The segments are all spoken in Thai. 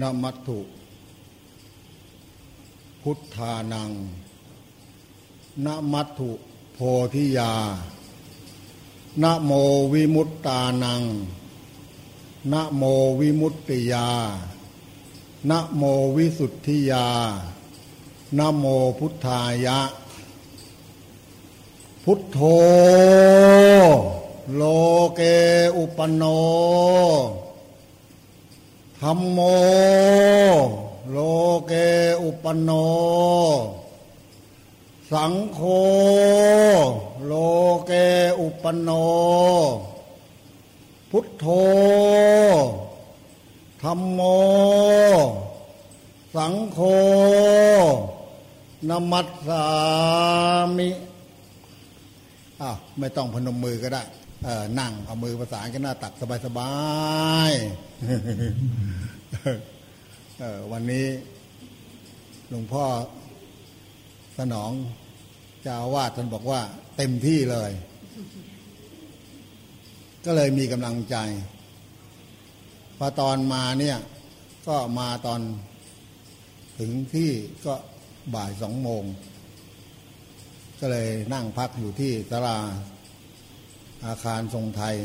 นมัตถุ พุทธานังนมัตถุโพธิยานโมวิมุตตานังนโมวิมุตติยานโมวิสุทธิยานโมพุทธายะ พุทโธโลเกอุปโน ธรรมโม โลเกอุปโน สังโฆโลเกอุปโน พุทโธธรรมโม สังโฆนมัสสามิอ้าวไม่ต้องพนมมือก็ได้ นั่งเอามือประสานกันหน้าตักสบายๆวันนี้หลวงพ่อสนองเจ้าวาสท่านบอกว่า เต็มที่เลย ก็เลยมีกำลังใจพอตอนมาเนี่ย ก็มาตอนถึงที่ก็บ่ายสองโมง ก็เลยนั่งพักอยู่ที่ตลา อาคารทรงไทย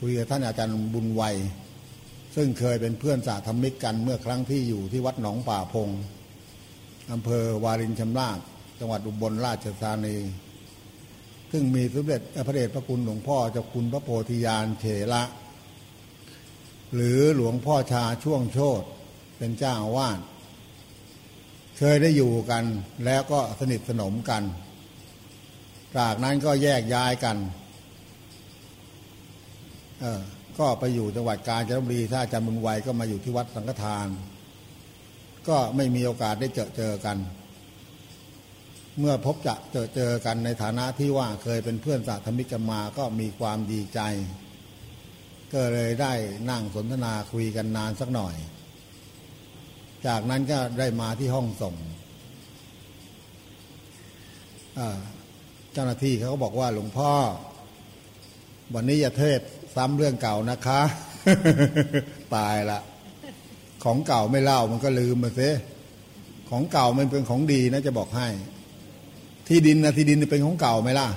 คุยกับท่านอาจารย์บุญวัย ซึ่งเคยเป็นเพื่อนสาธมิกกันเมื่อครั้งที่อยู่ที่วัดหนองป่าพงอำเภอวารินชำราบจังหวัดอุบลราชธานี ซึ่งมีสมเด็จพระเดชพระคุณหลวงพ่อเจ้าคุณพระโพธิญาณเถระหรือหลวงพ่อชาช่วงโชตเป็นเจ้าอาวาสเคยได้อยู่กันแล้วก็สนิทสนมกัน จากนั้นก็แยกย้ายกัน เออก็ไปอยู่จังหวัดกาญจนบุรี ถ้าอาจารย์บุญไวก็มาอยู่ที่วัดสังฆทาน ก็ไม่มีโอกาสได้เจอเจอกัน เมื่อพบจะเจอเจอกันในฐานะที่ว่าเคยเป็นเพื่อนสาธมิกกันมาก็มีความดีใจ ก็เลยได้นั่งสนทนาคุยกันนานสักหน่อย จากนั้นก็ได้มาที่ห้องส่ง เจ้าหน้าที่เขาก็บอกว่าหลวงพ่อ วันนี้อย่าเทศซ้ำเรื่องเก่านะคะ ตายละ ของเก่าไม่เล่ามันก็ลืมมาเสียของเก่ามันเป็นของดีนะจะบอกให้ ที่ดินนะที่ดินเป็นของเก่าไหมล่ะ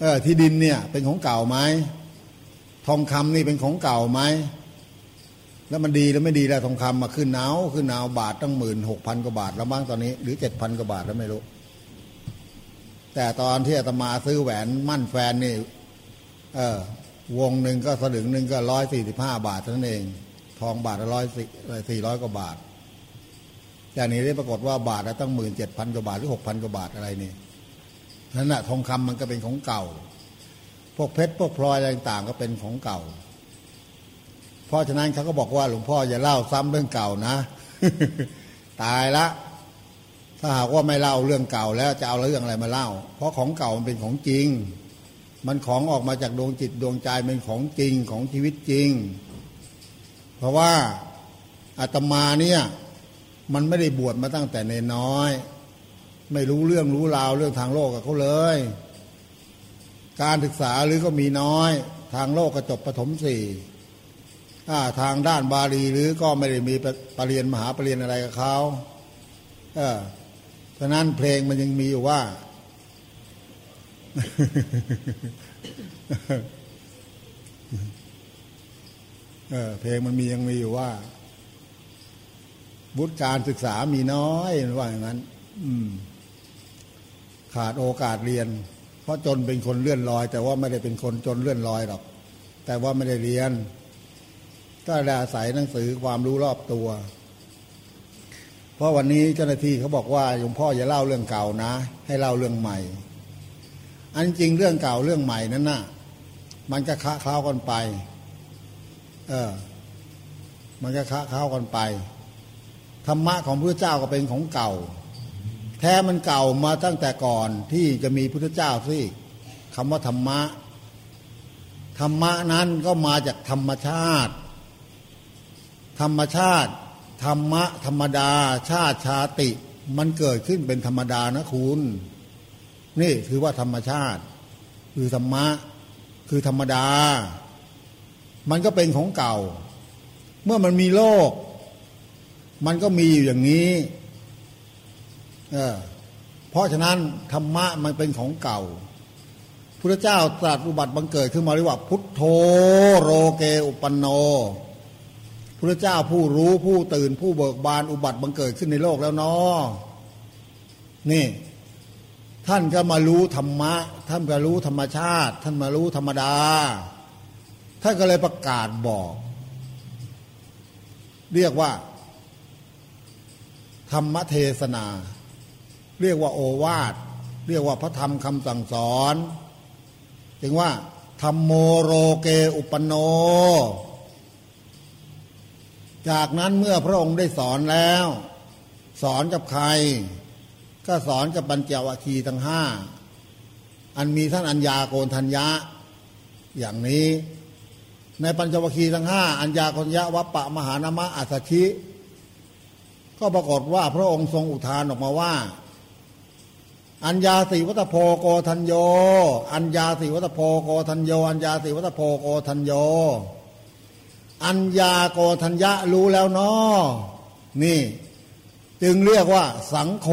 เออ ที่ดินเนี่ย เป็นของเก่าไหมทองคำนี่เป็นของเก่าไหมแล้วมันดีแล้วไม่ดีแล้วทองคำมาขึ้นหนาวขึ้นหนาวบาทตั้งหมื่นหกพันกว่าบาทแล้วบ้างตอนนี้ หรือเจ็ดพันกว่าบาทแล้วไม่รู้ แต่ตอนที่อาตมาซื้อแหวนมั่นแฟนนี่ เออวงหนึ่งก็สลึงหนึ่งก็ร้อยสี่สิบห้าบาทเท่านั้นเอง ทองบาทละร้อยสี่ร้อยกว่าบาทแต่นี้ได้ปรากฏว่าบาทละตั้งหมื่นเจ็ดพันกว่าบาทหรือหกพันกว่าบาทอะไรนี่นั่นแหะทองคำมันก็เป็นของเก่า พวกเพชรพวกพลอยอะไรต่างก็เป็นของเก่า เพราะฉะนั้นเขาก็บอกว่าหลวงพ่ออย่าเล่าซ้ำเรื่องเก่านะ ตายละ ถ้าหากว่าไม่เล่าเรื่องเก่าแล้วจะเอาเรื่องอะไรมาเล่า เพราะของเก่ามันเป็นของจริง มันของออกมาจากดวงจิตดวงใจเป็นของจริงของชีวิตจริง เพราะว่าอาตมาเนี่ยมันไม่ได้บวชมาตั้งแต่ในน้อย ไม่รู้เรื่องรู้ราวเรื่องทางโลกกับเขาเลย การศึกษาหรือก็มีน้อย ทางโลกก็จบประถมสี่ทางด้านบาลีหรือก็ไม่ได้มีปรริญญามหาปรริญญาอะไรกับเขาเออ ฉะนั้นเพลงมันยังมีอยู่ว่า เออเพลงมันมียังมีอยู่ว่าวุฒิการศึกษามีน้อยว่าอย่างนั้น อืม ขาดโอกาสเรียน เพราะจนเป็นคนเลื่อนลอย แต่ว่าไม่ได้เป็นคนจนเลื่อนลอยหรอก แต่ว่าไม่ได้เรียน ก็ได้อาศัยหนังสือความรู้รอบตัว เพราะวันนี้เจ้าหน้าที่เขาบอกว่าหลวงพ่ออย่าเล่าเรื่องเก่านะ ให้เล่าเรื่องใหม่ อันจริงเรื่องเก่าเรื่องใหม่นั้นน่ะ มันก็ค้าคล้ากันไป เออ มันก็ค้าคล้ากันไปธรรมะของพระเจ้าก็เป็นของเก่า แท้มันเก่ามาตั้งแต่ก่อนที่จะมีพุทธเจ้าสิคำว่าธรรมะธรรมะนั้นก็มาจากธรรมชาติ ธรรมชาติ ธรรมะธรรมดา ชาติชาติ มันเกิดขึ้นเป็นธรรมดานะคุณ นี่คือว่าธรรมชาติ คือธรรมะ คือธรรมดา มันก็เป็นของเก่า เมื่อมันมีโลก มันก็มีอยู่อย่างนี้เออเพราะฉะนั้นธรรมะมันเป็นของเก่าพระเจ้าตรัสอุบัติบังเกิดขึ้นมาเรียกว่า พุทโธโรเกอุปันโน พระเจ้าผู้รู้ผู้ตื่นผู้เบิกบานอุบัติบังเกิดขึ้นในโลกแล้วเนาะนี่ ท่านก็มารู้ธรรมะ ท่านก็รู้ธรรมชาติ ท่านมารู้ธรรมดา ท่านก็เลยประกาศบอก เรียกว่า ธรรมเทศนา เรียกว่าโอวาท เรียกว่าพระธรรมคำสั่งสอน จึงว่าธรรมโมโรเกอุปโน จากนั้นเมื่อพระองค์ได้สอนแล้ว สอนกับใคร ก็สอนกับปัญจวัคคีย์ทั้งห้าอันมีท่านอัญญาโกนทัญญะ อย่างนี้ ในปัญจวัคคีย์ทั้งห้าอัญญาโกนยะวัปปะมหานามะอัสสชิก็ปรากฏว่าพระองค์ทรงอุทานออกมาว่า อัญญาสีวัตโพโกทัญโย อัญญาสีวัตโพโกทัญโย อัญญาสีวัตโพโกทัญโย อัญญาโกทัญญะรู้แล้วเนาะนี่ จึงเรียกว่า สังโฆ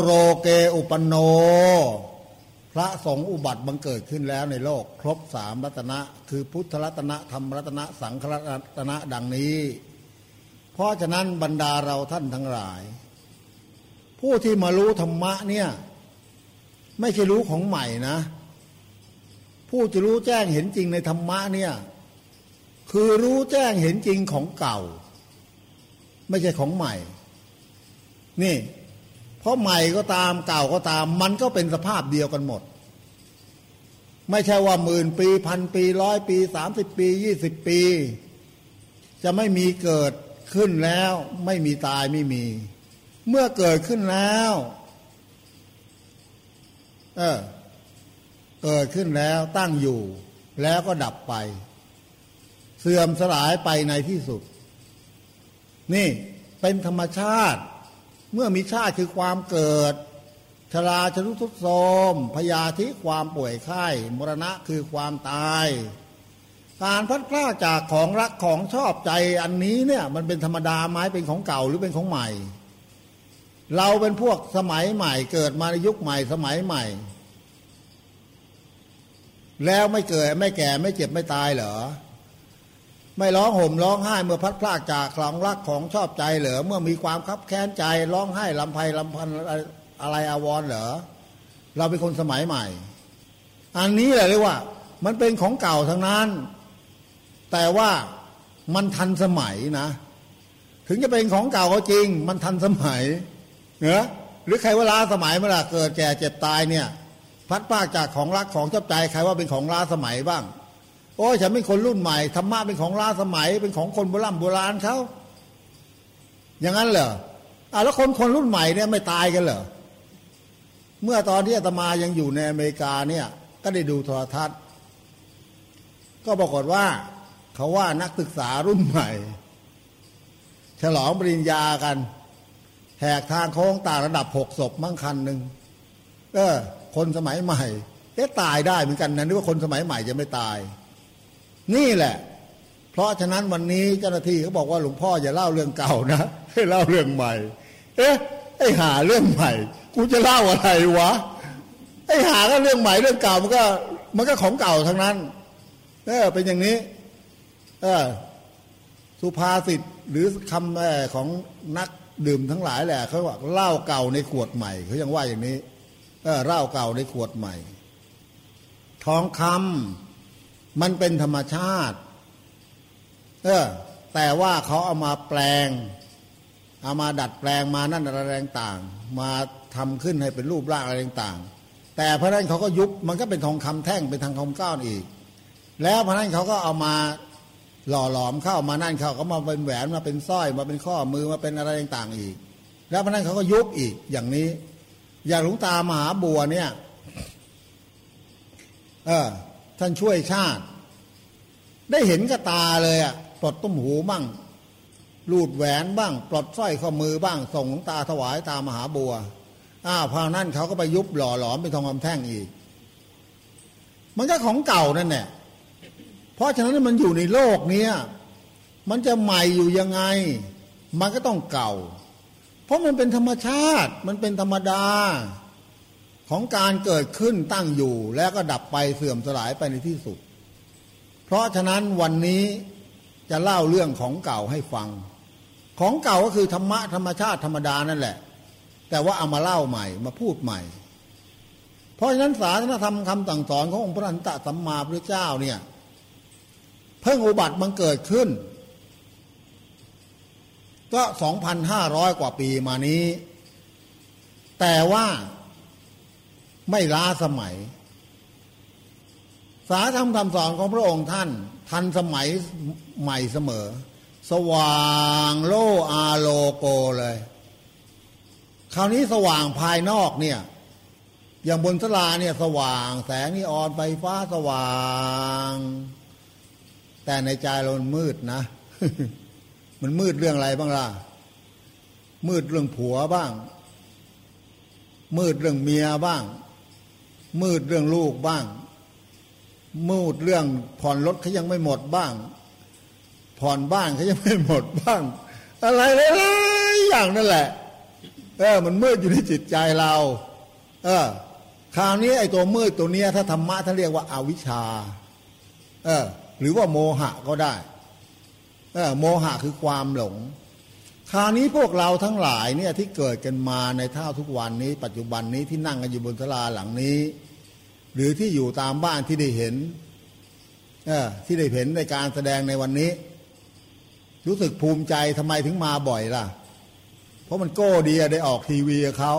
โรเกอุปโน พระสงฆ์อุบัติบังเกิดขึ้นแล้วในโลก ครบสามรัตนะ คือพุทธรัตนะธรรมรัตนะ สังฆรัตนะดังนี้ เพราะฉะนั้นบรรดาเราท่านทั้งหลาย ผู้ที่มารู้ธรรมะเนี่ยไม่ใช่รู้ของใหม่นะ ผู้จะรู้แจ้งเห็นจริงในธรรมะเนี่ย คือรู้แจ้งเห็นจริงของเก่า ไม่ใช่ของใหม่ นี่ เพราะใหม่ก็ตามเก่าก็ตาม มันก็เป็นสภาพเดียวกันหมด ไม่ใช่ว่าหมื่นปีพันปีร้อยปีสามสิบปียี่สิบปี จะไม่มีเกิดขึ้นแล้ว ไม่มีตายไม่มี เมื่อเกิดขึ้นแล้วเออเกิดขึ้นแล้วตั้งอยู่ แล้วก็ดับไป เสื่อมสลายไปในที่สุด นี่เป็นธรรมชาติ เมื่อมีชาติคือความเกิดชราชรุทุดโทมพยาธิความป่วยไข้มรณะคือความตาย การพัดพลาดจากของรักของชอบใจอันนี้เนี่ยมันเป็นธรรมดาไม้เป็นของเก่าหรือเป็นของใหม่ เราเป็นพวกสมัยใหม่ เกิดมาในยุคใหม่สมัยใหม่ แล้วไม่เกิดไม่แก่ไม่เจ็บไม่ตายเหรอ ไม่ร้องห่มร้องไห้เมื่อพัดพลากจากของรักของชอบใจเหรอเมื่อมีความคับแค้นใจร้องไห้ลำไพลำพันอะไรอาวรเหรอเราเป็นคนสมัยใหม่ อันนี้แหละเรียกว่า มันเป็นของเก่าทั้งนั้น แต่ว่ามันทันสมัยนะ ถึงจะเป็นของเก่าก็จริง มันทันสมัยเนอหรือใครว่าล้าสมัยเมื่อเกิดแก่เจ็บตายเนี่ย พัดปากจากของรักของชอบใจใครว่าเป็นของล้าสมัยบ้าง โอ้ฉันเป็นคนรุ่นใหม่ธรรมะเป็นของล้าสมัย เป็นของคนโบราณโบราณเขาอย่างนั้นเหรออะแล้วคนคนรุ่นใหม่เนี่ยไม่ตายกันเหรอเมื่อตอนที่อาตมายังอยู่ในอเมริกาเนี่ย ก็ได้ดูโทรทัศน์ ก็บอกฏว่า เขาว่านักศึกษารุ่นใหม่ ฉลองปริญญากัน แหกทางโค้งต่างระดับหกศพมั่งคันหนึ่งเออ คนสมัยใหม่เอ๊ะตายได้เหมือนกันนะนึกว่าคนสมัยใหม่จะไม่ตาย นี่แหละ เพราะฉะนั้นวันนี้เจ้าหน้าที่เขาบอกว่าหลวงพ่ออย่าเล่าเรื่องเก่านะให้เล่าเรื่องใหม่ เอ๊ะไอ้หาเรื่องใหม่ กูจะเล่าอะไรวะไอ้หาก็เรื่องใหม่เรื่องเก่ามันก็ มันก็ของเก่าทั้งนั้นเออเป็นอย่างนี้ เออสุภาษิตหรือคำของนักดื่มทั้งหลายแหละเขาว่าเหล้าเก่าในขวดใหม่เขายังว่าอย่างนี้ เออเหล้าเก่าในขวดใหม่ ทองคำ มันเป็นธรรมชาติ เออ แต่ว่าเขาเอามาแปลง เอามาดัดแปลงมานั่นอะไรต่างมาทำขึ้นให้เป็นรูปร่างอะไรต่างแต่พระนั้นเขาก็ยุบมันก็เป็นทองคำแท่งเป็นทองคำก้อนอีก แล้วพระนั้นเขาก็เอามาหล่อหลอมเข้ามานั่นเขาก็มาเป็นแหวนมาเป็นสร้อยมาเป็นข้อมือมาเป็นอะไรต่างๆอีก แล้วพนั้นเขาก็ยุบอีกอย่างนี้ อย่างหลวงตามหาบัวเนี่ย เออ ท่านช่วยชาติ ได้เห็นกับตาเลยอะปลดตุ้มหูบ้างลูดแหวนบ้าง ปลดสร้อยข้อมือบ้าง ส่งหลวงตาถวายตามหาบัวอ้าวพอนั้นเขาก็ไปยุบหล่อหลอมเป็นทองคำแท่งอีก มันก็ของเก่านั่นแหละเพราะฉะนั้นมันอยู่ในโลกนี้มันจะใหม่อยู่ยังไง มันก็ต้องเก่า เพราะมันเป็นธรรมชาติ มันเป็นธรรมดา ของการเกิดขึ้นตั้งอยู่ แล้วก็ดับไปเสื่อมสลายไปในที่สุด เพราะฉะนั้นวันนี้จะเล่าเรื่องของเก่าให้ฟัง ของเก่าก็คือธรรมะธรรมชาติธรรมดานั่นแหละ แต่ว่าเอามาเล่าใหม่มาพูดใหม่ เพราะฉะนั้นศาสนธรรมคำสั่งสอนขององค์พระอันตะสัมมาพระเจ้าเนี่ยเพิ่งอุบัติมันเกิดขึ้น ก็ 2,500 กว่าปีมานี้ แต่ว่า ไม่ล้าสมัย สาธรรมคำสอนของพระองค์ท่าน ทันสมัยใหม่เสมอ สว่างโลอาโลโกเลย คราวนี้สว่างภายนอกเนี่ยอย่างบนสลาเนี่ยสว่าง แสงนีออนไฟฟ้าสว่าง แต่ในใจเรามันมืดนะ มันมืดเรื่องอะไรบ้างล่ะ มืดเรื่องผัวบ้าง มืดเรื่องเมียบ้าง มืดเรื่องลูกบ้าง มืดเรื่องผ่อนรถเขายังไม่หมดบ้าง ผ่อนบ้านเขายังไม่หมดบ้าง อะไรเลายอย่างนั่นแหละ เออ มันมืดอยู่ในจิตใจเรา เออคราวนี้ไอ้ตัวมืดตัวเนี้ยถ้าธรรมะท่านเรียกว่าอาวิชชา เออ หรือว่าโมหะก็ได้ เออ โมหะคือความหลง คราวนี้พวกเราทั้งหลายเนี่ยที่เกิดกันมาในเท่าทุกวันนี้ ปัจจุบันนี้ที่นั่งกันอยู่บนศาลาหลังนี้ หรือที่อยู่ตามบ้านที่ได้เห็นเออที่ได้เห็นในการแสดงในวันนี้ รู้สึกภูมิใจทำไมถึงมาบ่อยล่ะ เพราะมันโก้ดีได้ออกทีวีเขา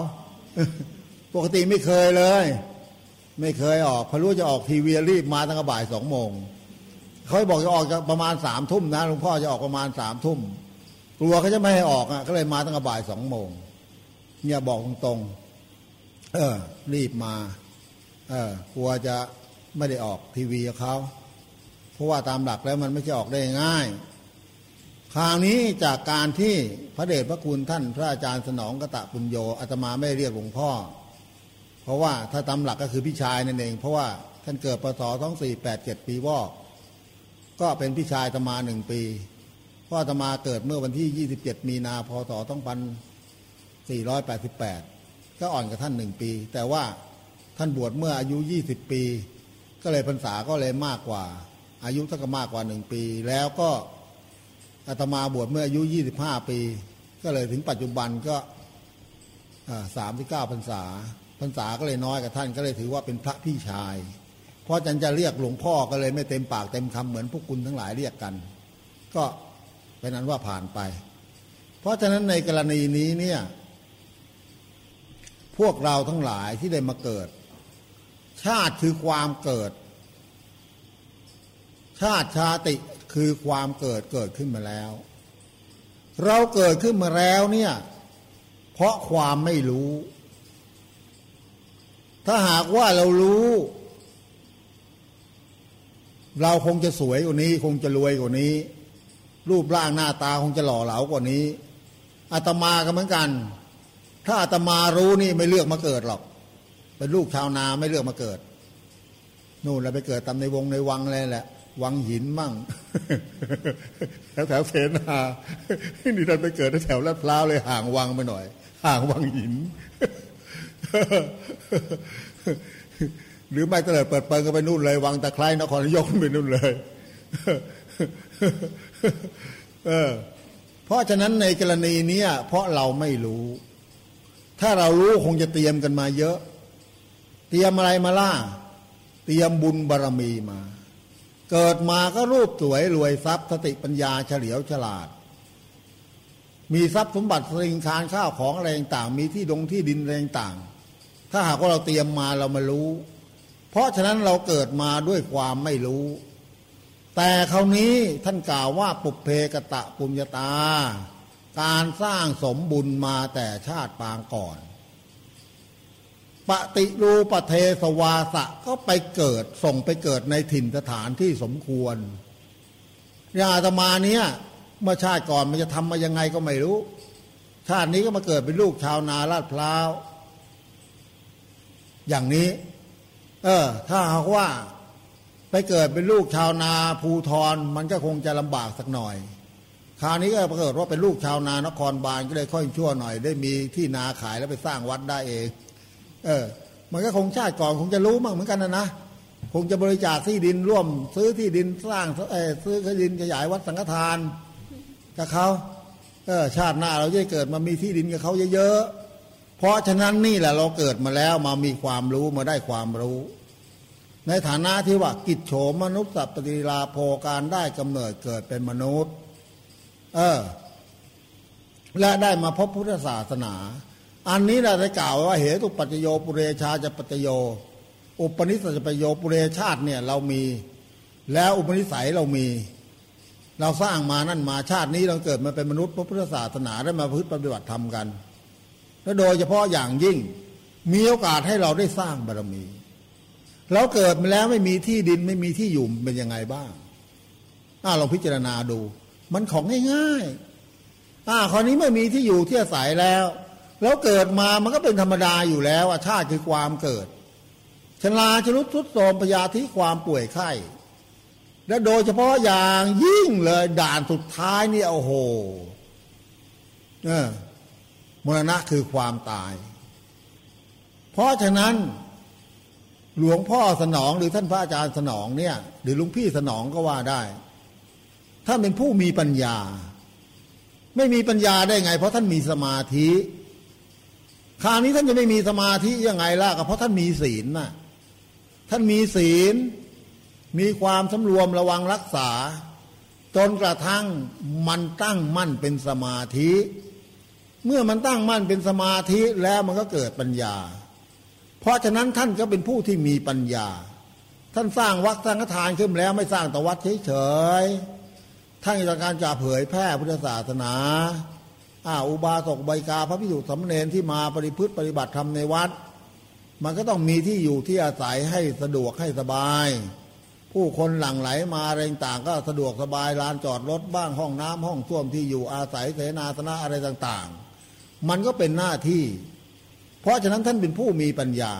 ปกติไม่เคยเลย ไม่เคยออกพอรู้จะออกทีวีรีบมาตั้งแต่บ่ายสองโมงเขาบอกจะออกประมาณสามทุ่มนะหลวงพ่อจะออกประมาณสามทุ่ม กลัวเขาจะไม่ให้ออกอะก็เลยมาตั้งแต่บ่ายสองโมงเนี่ยบอกตรงๆ เออ รีบมา เออกลัวจะไม่ได้ออกทีวีกับเขาเพราะว่าตามหลักแล้วมันไม่ใช่ออกได้ง่าย คราวนี้จากการที่พระเดชพระคุณท่าน พระอาจารย์สนองกะตะปุญโยอาตมาไม่เรียกหลวงพ่อ เพราะว่าถ้าตามหลักก็คือพี่ชายนั่นเอง เพราะว่าท่านเกิดปศสองสี่แปดเจ็ดปีวอก ก็เป็นพี่ชายตมาหนึ่งปี พ่อตมาเกิดเมื่อวันที่ 27 มีนาพศ2488 ก็อ่อนกับท่านหนึ่งปี แต่ว่าท่านบวชเมื่ออายุ 20 ปี ก็เลยพรรษาก็เลยมากกว่า อายุท่านก็มากกว่าหนึ่งปี แล้วก็อาตมาบวชเมื่ออายุ 25 ปี ก็เลยถึงปัจจุบันก็สามที่เก้าพรรษาพรรษาก็เลยน้อยกับท่านก็เลยถือว่าเป็นพระพี่ชาย เพราะจันจะเรียกหลวงพ่อก็เลยไม่เต็มปากเต็มคำเหมือนพวกคุณทั้งหลายเรียกกัน ก็ เป็นนั้นว่าผ่านไป เพราะฉะนั้นในกรณีนี้เนี่ยพวกเราทั้งหลายที่ได้มาเกิด ชาติคือความเกิด ชาติชาติคือความเกิดเกิดขึ้นมาแล้ว เราเกิดขึ้นมาแล้วเนี่ยเพราะความไม่รู้ ถ้าหากว่าเรารู้ เราคงจะสวยกว่านี้ คงจะรวยกว่านี้ รูปร่างหน้าตาคงจะหล่อเหลากว่านี้อาตมาก็เหมือนกัน ถ้าอาตมารู้นี่ไม่เลือกมาเกิดหรอก เป็นลูกชาวนาไม่เลือกมาเกิด นู่นเราไปเกิดตามในวงในวังเลยแหละ วังหินมั่งแถวแถวเสนานี่ท่านไปเกิดแถวลาดพร้าวเลยห่างวังไปหน่อย ห่างวังหิน หรือไม่เตลิดเปิดเปิงก็ไปนู่นเลย วังตะไคร้นครนายกไปนู่นเลย เออ เพราะฉะนั้นในกรณีนี้เพราะเราไม่รู้ ถ้าเรารู้คงจะเตรียมกันมาเยอะ เตรียมอะไรมาล่าเตรียมบุญบารรมีมา เกิดมาก็รูปสวยรวยทรัพย์สติปัญญาเฉลียวฉลาด มีทรัพย์สมบัติสิ่งคารข้าวของอะไรต่างมีที่ดงที่ดินอะไรต่างถ้าหากว่าเราเตรียมมาเรามารู้ เพราะฉะนั้นเราเกิดมาด้วยความไม่รู้ แต่คราวนี้ท่านกล่าวว่าปุเพกะตะปุญญาตา การสร้างสมบุญมาแต่ชาติปางก่อน ปฏิรูปเทสวาสะก็ไปเกิดส่งไปเกิดในถิ่นสถานที่สมควรยาตมาเนี้ยเมื่อชาติก่อนมันจะทำมายังไงก็ไม่รู้ ชาตินี้ก็มาเกิดเป็นลูกชาวนาลาดพร้าว อย่างนี้ เออ ถ้าหากว่า ไปเกิดเป็นลูกชาวนาภูทรมันก็คงจะลำบากสักหน่อย คราวนี้ก็ปรากฏว่าเป็นลูกชาวนานครบาลก็เลยค่อยชั่วหน่อย ได้มีที่นาขายแล้วไปสร้างวัดได้เอง เออ มันก็คงชาติก่อนคงจะรู้มั่งเหมือนกันนะนะคงจะบริจาคที่ดินร่วม ซื้อที่ดินสร้างเออซื้อที่ดินขยายวัดสังฆทานกับเขาเออชาติหน้าเราจะเกิดมามีที่ดินกับเขาเยอะๆเพราะฉะนั้นนี่แหละเราเกิดมาแล้วมามีความรู้มาได้ความรู้ ในฐานะที่ว่ากิจโฉมมนุษย์สัพปฏิลาโภการได้กำเนิดเกิดเป็นมนุษย์ เออ และได้มาพบพุทธศาสนา อันนี้เราได้กล่าวว่าเหตุปัจโยปุเรชาจะปัจโย อุปนิสัยปัจจโยปุเรชาติเนี่ยเรามี แล้วอุปนิสัยเรามี เราสร้างมานั่นมาชาตินี้เราเกิดมาเป็นมนุษย์พระพุทธศาสนาได้มาพึ่งปฏิบัติธรรมกัน และโดยเฉพาะอย่างยิ่งมีโอกาสให้เราได้สร้างบารมี เราเกิดมาแล้วไม่มีที่ดินไม่มีที่อยู่เป็นยังไงบ้างน่าลองพิจารณาดู มันของง่ายๆอ่าคราวนี้ไม่มีที่อยู่ที่อาศัยแล้ว แล้วเกิดมามันก็เป็นธรรมดาอยู่แล้วว่าชาติคือความเกิดชลาชรุดทุดโทมพยาธิความป่วยไข้ และโดยเฉพาะอย่างยิ่งเลยด่านสุดท้ายนี่โอ้โหเออมรณะคือความตาย เพราะฉะนั้น หลวงพ่อสนองหรือท่านพระอาจารย์สนองเนี่ย หรือลุงพี่สนองก็ว่าได้ ท่านเป็นผู้มีปัญญา ไม่มีปัญญาได้ไง เพราะท่านมีสมาธิคราวนี้ท่านจะไม่มีสมาธิยังไงล่ะก็เพราะท่านมีศีลน่ะท่านมีศีล มีความสำรวมระวังรักษา จนกระทั่งมันตั้งมั่นเป็นสมาธิ เมื่อมันตั้งมั่นเป็นสมาธิแล้วมันก็เกิดปัญญา เพราะฉะนั้นท่านก็เป็นผู้ที่มีปัญญา ท่านสร้างวัดสร้างทานขึ้นแล้วไม่สร้างแต่วัดเฉยๆท่านต้องการจะเผยแพร่พุทธศาสนาอาอุบาสกใบกาพระพิสุสมณเณรที่มาปฏิพฤติปฏิบัติธรรมในวัด มันก็ต้องมีที่อยู่ที่อาศัยให้สะดวกให้สบาย ผู้คนหลั่งไหลมาอะไรต่างก็สะดวกสบายลานจอดรถบ้างห้องน้ำห้องส้วมที่อยู่อาศัยเสนาสนะอะไรต่างๆ มันก็เป็นหน้าที่ เพราะฉะนั้นท่านเป็นผู้มีปัญญา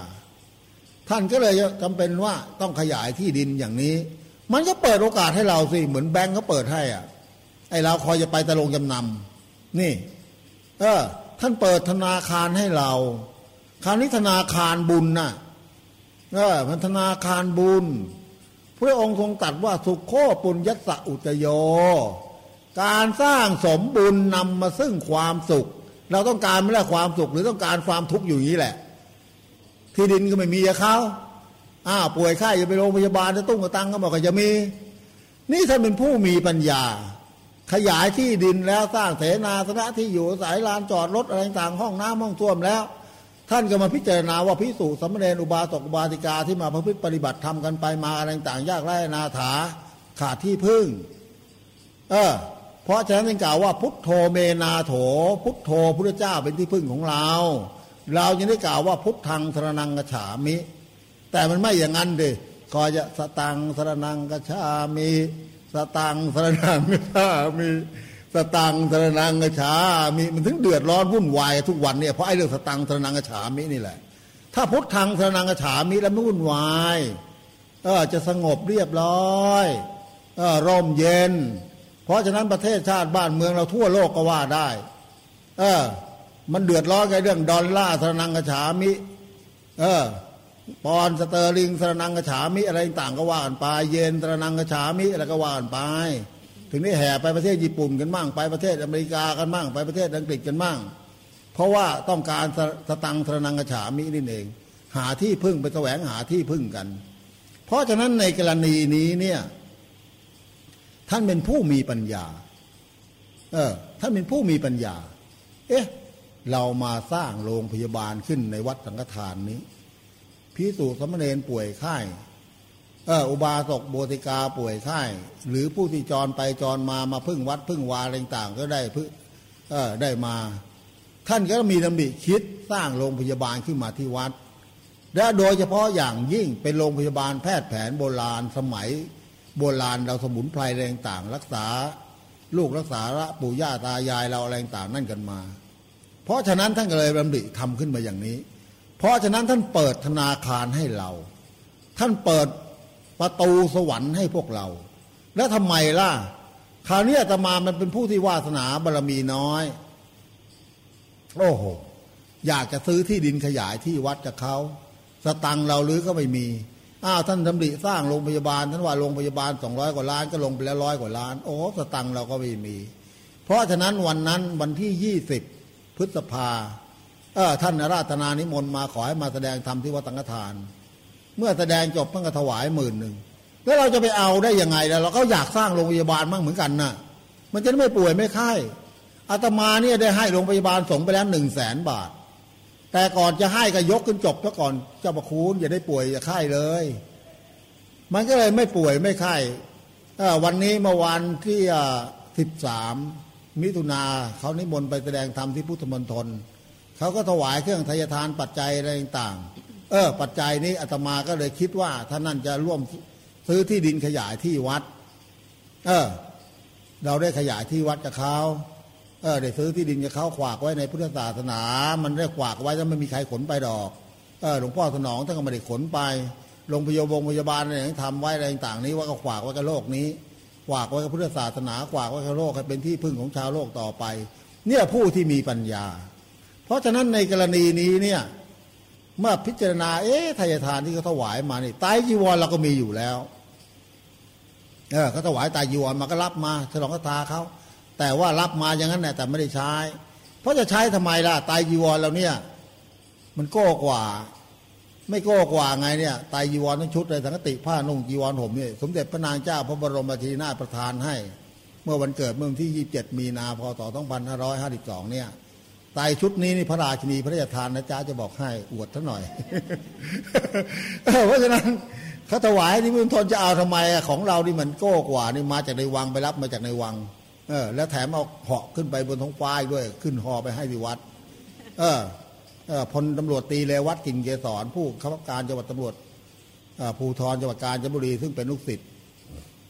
ท่านก็เลยจำเป็นว่าต้องขยายที่ดินอย่างนี้ มันก็เปิดโอกาสให้เราสิเหมือนแบงก์เขาเปิดให้อะไอเราคอยจะไปตะลงจำนำนี่ เออ ท่านเปิดธนาคารให้เรา คราวนี้ธนาคารบุญน่ะเออมันธนาคารบุญพระองค์ทรงตรัสว่าสุขโคปุญญสะอุตโย การสร้างสมบุญนำมาซึ่งความสุข เราต้องการไม่ได้ความสุขหรือต้องการความทุกข์อยู่อย่างนี้แหละ ที่ดินก็ไม่มีอะเขาอ้าวป่วยไข้จะไปโรงพยาบาลจะตุ้งกระตังก็บอกก็จะมี นี่ท่านเป็นผู้มีปัญญา ขยายที่ดินแล้วสร้างเสนาสนะที่อยู่สายลานจอดรถอะไรต่างห้องน้ำห้องส้วมแล้ว ท่านก็มาพิจารณาว่าพิสูจน์สมณเณรอุบาสกอุบาสิกาที่มาประพฤติปฏิบัติทำกันไปมาอะไรต่างยากไร้นาถาขาดที่พึ่ง เออ เพราะฉะนั้นจึงกล่าวว่าพุทโธเมนาโถ พุทโธพุทธเจ้าเป็นที่พึ่งของเรา เรายังได้กล่าวว่าพุทธังสรนังกฉามิ แต่มันไม่อย่างนั้นดิก็จะสตังสรนังกฉามิสตังสรนังกฉามิสตังสรนังกฉามิมันถึงเดือดร้อนวุ่นวายทุกวันเนี่ยเพราะไอ้เรื่องสตังสรนังกฉามินี่แหละ ถ้าพุทธังสรนังกฉามิแล้วไม่วุ่นวายเออจะสงบเรียบร้อยเออร่มเย็น เพราะฉะนั้นประเทศชาติบ้านเมืองเราทั่วโลกก็ว่าได้ เออ มันเดือดร้อนกับเรื่องดอลลาร์สรณังคัจฉามิ เออปอนด์สเตอร์ลิงสรณังคัจฉามิอะไรต่างก็ว่ากันไป เยนสรณังคัจฉามิอะไรก็ว่ากันไป ถึงได้แห่ไปประเทศญี่ปุ่นกันมั่งไปประเทศอเมริกากันมั่งไปประเทศอังกฤษกันมั่ง เพราะว่าต้องการสตังสรนังกระฉามินี่เอง หาที่พึ่งไปแสวงหาที่พึ่งกัน เพราะฉะนั้นในกรณีนี้เนี่ย ท่านเป็นผู้มีปัญญา เออ ท่านเป็นผู้มีปัญญา เอ๊ะ เรามาสร้างโรงพยาบาลขึ้นในวัดสังฆทานนี้พิสูจน์สมณเณรป่วยไข้เอออุบาสกโบติกาป่วยไข้หรือผู้ที่จรไปจรมามาพึ่งวัดพึ่งวาอะไรต่างก็ได้พึ่งเออได้มา ท่านก็มีดำริคิดสร้างโรงพยาบาลขึ้นมาที่วัด และโดยเฉพาะอย่างยิ่งเป็นโรงพยาบาลแพทย์แผนโบราณสมัย โบราณเราสมุนไพรอะไรต่างรักษา ลูกรักษาละปู่ย่าตายายเราอะไรต่างนั่นกันมา เพราะฉะนั้นท่านก็เลยดำริทำขึ้นมาอย่างนี้ เพราะฉะนั้นท่านเปิดธนาคารให้เรา ท่านเปิดประตูสวรรค์ให้พวกเรา แล้วทำไมล่ะคราวนี้อาตมามันเป็นผู้ที่วาสนาบารรมีน้อยโอ้โหอยากจะซื้อที่ดินขยายที่วัดจากเขา สตังเราหรือก็ไม่มี อ้าวท่านดำริสร้างโรงพยาบาลท่านว่าโรงพยาบาลสองร้อยกว่าล้านก็ลงไปแล้วร้อยกว่าล้าน โอ้สตังเราก็ไม่มี เพราะฉะนั้นวันนั้นวันที่ยี่สิบพฤษภาเออท่านราตนานิมนต์มาขอให้มาแสดงธรรมที่วัดตังฆทาน เมื่อแสดงจบท่านก็ถวายหมื่นหนึ่งแล้วเราจะไปเอาได้ยังไงแล้วเราก็อยากสร้างโรงพยาบาลมั่งเหมือนกันนะ่ะ มันจะไม่ป่วยไม่ไข้อาตมาเนี่ยได้ให้โรงพยาบาลสงไปแล้วหนึ่งแสนบาท แต่ก่อนจะให้ก็ยกขึ้นจบซะก่อนเจ้าประคุณอย่าได้ป่วยอย่าไข้เลย มันก็เลยไม่ป่วยไม่ไข้วันนี้เมื่อวันที่สิบสามมิถุนาเขานิมนต์ไปแสดงธรรมที่พุทธมณฑลเขาก็ถวายเครื่องทายทานปัจจัยอะไรต่างเออ ปัจจัยนี้อาตมาก็เลยคิดว่าท่านนั่นจะร่วมซื้อที่ดินขยายที่วัด เออ เราได้ขยายที่วัดกับเขา เออได้ซื้อที่ดินกับเขาขวากไว้ในพุทธศาสนา มันได้ขวากไว้แล้วไม่มีใครขนไปดอกเออหลวงพ่อสนองท่านก็ไม่ได้ขนไปโรงพยาบาลพยาบาลอะไรต่างทำไว้อะไรต่างนี้ว่าก็ขวากไว้กับโลกนี้ขวากไว้กับพุทธศาสนาขวากไว้กับโลกให้เป็นที่พึ่งของชาวโลกต่อไป เนี่ยผู้ที่มีปัญญา เพราะฉะนั้นในกรณีนี้เนี่ยเมื่อพิจารณาเอ๊ะทายทานที่เขาถวายมานี่ไตจีวรเราก็มีอยู่แล้วเออเขาถวายตายจีวรมาก็รับมาฉลองกตาเขา แต่ว่ารับมาอย่างนั้นแหละแต่ไม่ได้ใช้ เพราะจะใช้ทำไมล่ะตายจีวรเราเนี่ยมันโก้กว่า ไม่โก้กว่าไงเนี่ยตายจีวรทั้งชุดเลยสังกติผ้านุ่งจีวรผมเนี่ยสมเด็จพระนางเจ้าพระบรมราชินีนาประทานให้ เมื่อวันเกิดเมื่อวันที่ 27 มีนาพศ2552 เนี่ยไตชุดนี้นี่พระราชนีพระราชทานนะจ๊ะจะบอกให้อวดทั้งหน่อยเพราะฉะนั้นเขาถวายที่มุนทนจะเอาทำไมของเรานี่มันโก้กว่านี่มาจากในวังไปรับมาจากในวัง เออ แล้วแถมเอาเหาะขึ้นไปบนท้องฟ้าด้วย ขึ้นหอไปให้ที่วัด เออเออพลตำรวจตีเลวัดกิ่งเกษรผู้ข้าราชการจังหวัดตำรวจภูธรจังหวัดกาญจนบุรีซึ่งเป็นลูกศิษย์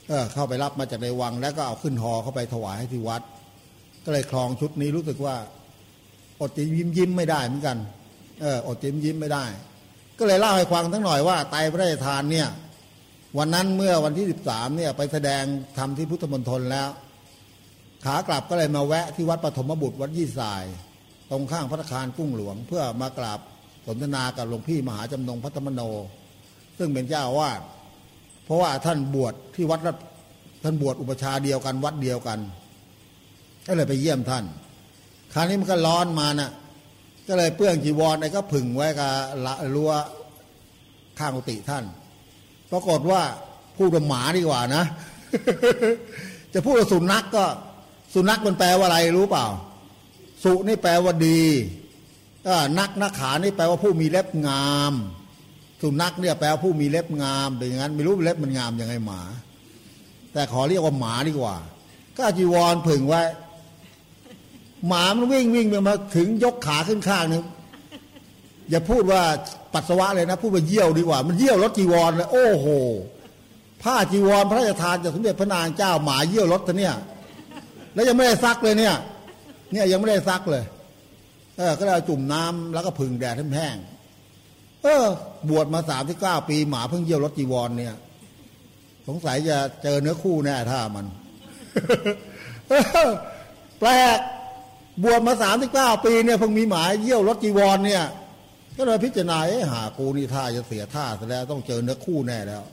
เออเข้าไปรับมาจากในวัง แล้วก็เอาขึ้นหอเข้าไปถวายให้ที่วัด ก็เลยคลองชุดนี้รู้สึกว่า อดจะยิ้มยิ้มไม่ได้เหมือนกัน เอออดยิ้มยิ้มไม่ได้ ก็เลยเล่าให้ฟังทั้งหน่อยว่าไตพระราชทานเนี่ย วันนั้นเมื่อวันที่สิบสามเนี่ย ไปแสดงทำที่พุทธมณฑลแล้ว ขากลับก็เลยมาแวะที่วัดปฐมบุตรวัดยี่สาย ตรงข้างพระคารกุ้งหลวง เพื่อมากราบสนทนากับหลวงพี่มหาจำนงพัฒมโน ซึ่งเป็นเจ้าอาวาสเพราะว่าท่านบวชที่วัดท่านบวชอุปชาเดียวกันวัดเดียวกัน ก็เลยไปเยี่ยมท่าน คราวนี้มันก็ร้อนมานะ่ะก็เลยเปื้องจีวรไอ้ก็ผึ่งไว้กับละรั้วข้างกุฏิท่าน ปรากฏว่าพูดกับหมาดีกว่านะ จะพูดกับสุนัขกก็ สุนัขมันแปลว่าอะไรรู้เปล่า สุนี่แปลว่าดีนักนักขานี่แปลว่าผู้มีเล็บงาม สุนัขเนี่ยแปลว่าผู้มีเล็บงามอย่างนั้นไม่รู้เล็บมันงามยังไงหมา แต่ขอเรียกว่าหมาดีกว่า ก็จีวรผึ่งไว้ หมามันวิ่งวิ่งมาถึงยกขาขึ้นข้างนึงอย่าพูดว่าปัสสาวะเลยนะ พูดว่าเยี่ยวดีกว่า มันเยี่ยวรถจีวรเลยโอ้โหผ้าจีวรพระราชทานจากสมเด็จพระนางเจ้าหมาเยี่ยวรถท่เนี่ย แล้วยังไม่ได้ซักเลยเนี่ย เนี่ยยังไม่ได้ซักเลย เออ ก็เลยจุ่มน้ำแล้วก็พึ่งแดดให้แห้งเออ บวชมาสามที่เก้าปีหมาเพิ่งเยี่ยวรถจีวรเนี่ย สงสัยจะเจอเนื้อคู่แน่ถ้ามันแปลกบวชมาสามสิบเก้าปีเนี่ยเพิ่งมีหมาเยี่ยวรถจีวรเนี่ย ก็เลยพิจารณาหากูนี่ท่าจะเสียท่าซะแล้วต้องเจอเนื้อคู่แน่แล้ว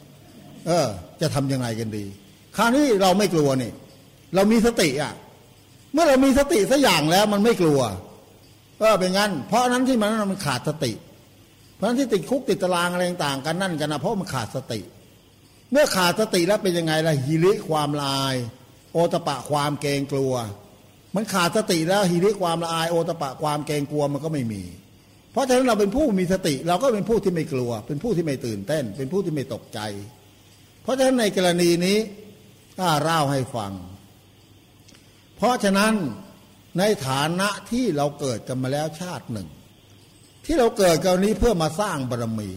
เออ จะทำยังไงกันดี คราวนี้เราไม่กลัวนี่ เรามีสติอะ เมื่อเรามีสติสักอย่างแล้วมันไม่กลัวเออเป็นงั้น เพราะนั้นที่มันมันขาดสติ เพราะนั้นที่ติดคุกติดตารางอะไรต่างกันนั่นกันนะเพราะมันขาดสติ เมื่อขาดสติแล้วเป็นยังไงล่ะฮิริความลาย โอตปะความเกรงกลัว มันขาดสติแล้วหิริความละอายโอตปะความเกรงกลัวมันก็ไม่มี เพราะฉะนั้นเราเป็นผู้มีสติ เราก็เป็นผู้ที่ไม่กลัว เป็นผู้ที่ไม่ตื่นเต้น เป็นผู้ที่ไม่ตกใจ เพราะฉะนั้นในกรณีนี้ถ้าเล่าให้ฟัง เพราะฉะนั้นในฐานะที่เราเกิดกันมาแล้วชาติหนึ่ง ที่เราเกิดกันนี้เพื่อมาสร้างบารมี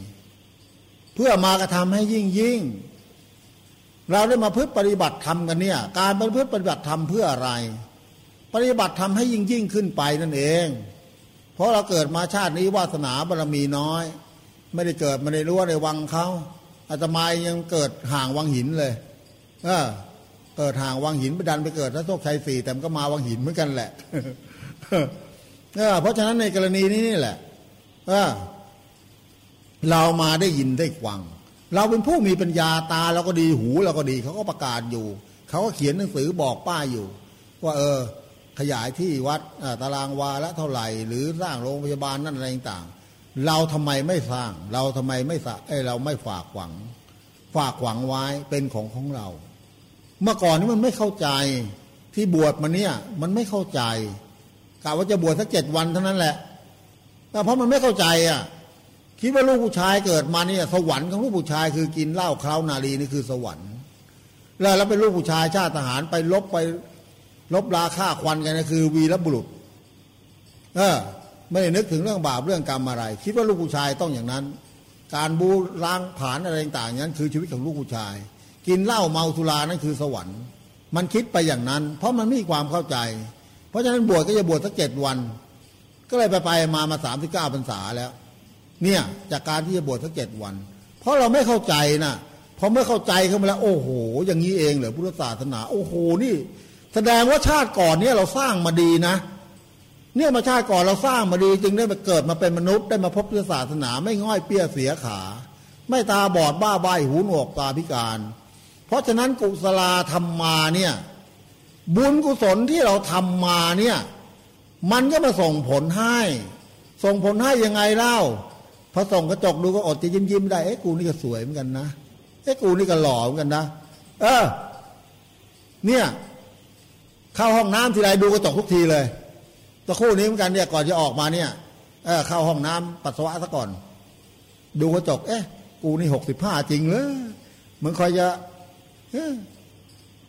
เพื่อมากระทำให้ยิ่งยิ่ง เราได้มาพึ่ปฏิบัติธรรมกันเนี่ย การปพึ่ปฏิบัติธรรมเพื่ออะไร ปฏิบัติทำให้ยิ่งยิ่งขึ้นไปนั่นเอง เพราะเราเกิดมาชาตินี้วาสนาบารมีน้อย ไม่ได้เกิดมาในรั้วในวังเขาอาตมายังเกิดห่างวังหินเลย เออ เออทางวังหินไปดันไปเกิดพระโชคชัยสี่แต่มันก็มาวังหินเหมือนกันแหละเออเพราะฉะนั้นในกรณีนี้นี่แหละเออเรามาได้ยินได้ฟัง เราเป็นผู้มีปัญญาตาเราก็ดีหูเราก็ดีเขาก็ประกาศอยู่เขาก็เขียนหนังสือบอกป้าอยู่ ว่า เออ ขยายที่วัดตารางวาละเท่าไหร่ หรือสร้างโรงพยาบาลนั่นอะไรต่างเราทำไมไม่สร้าง เราทำไมไม่สะเอ้เราไม่ฝากหวัง ฝากหวังไว้เป็นของของเรา เมื่อก่อนนี้มันไม่เข้าใจที่บวชมาเนี่ยมันไม่เข้าใจกะว่าจะบวชสักเจ็ดวันเท่านั้นแหละ แต่เพราะมันไม่เข้าใจอะคิดว่าลูกผู้ชายเกิดมาเนี่ย สวรรค์ของลูกผู้ชายคือกินเหล้าเคล้านาลีนี่คือสวรรค์แล้วแล้วเป็นลูกผู้ชายชาติทหารไปลบไปลบราฆ่าควันกันนะคือ วีรบุรุษ เออ ไม่ได้นึกถึงเรื่องบาปเรื่องกรรมอะไร คิดว่าลูกผู้ชายต้องอย่างนั้น การบูล้างผานอะไรต่างๆนั้น คือชีวิตของลูกผู้ชาย กินเหล้าเมาสุรานั่นคือสวรรค์ มันคิดไปอย่างนั้น เพราะมันไม่มีความเข้าใจ เพราะฉะนั้นบวชก็จะบวชสักเจ็ดวัน ก็เลยไปไปมามาสามสิบเก้าพรรษาแล้ว เนี่ยจากการที่จะบวชสักเจ็ดวัน เพราะเราไม่เข้าใจนะพอเมื่อเข้าใจเข้ามาแล้ว โอ้โห อย่างนี้เองเหรอพุทธศาสนา โอ้โหนี่ แสดงว่าชาติก่อนเนี่ยเราสร้างมาดีนะเนี่ยมาชาติก่อนเราสร้างมาดีจึงได้มาเกิดมาเป็นมนุษย์ได้มาพบพุทธศาสนา ไม่ง่อยเปี้ยเสียขา ไม่ตาบอดบ้าใบหูหนวกตาพิการ เพราะฉะนั้นกุศลาธรรมมาเนี่ยบุญกุศลที่เราทำมาเนี่ยมันก็มาส่งผลให้ ส่งผลให้ยังไงเล่าพอส่องกระจกดูก็อดจะยิ้มยิ้มได้เอ๊ะกูนี่ก็สวยเหมือนกันนะเอ๊ะกูนี่ก็หล่อเหมือนกันนะเออ เนี่ย เข้าห้องน้ำทีไรดูกระจกทุกทีเลยตะคู่นี้เหมือนกันเนี่ยก่อนจะออกมาเนี่ยเออเข้าห้องน้ำปัสสาวะซะก่อน ดูกระจก เอ๊ะ กูนี่หกสิบห้าจริงเลยมึงคอยจะ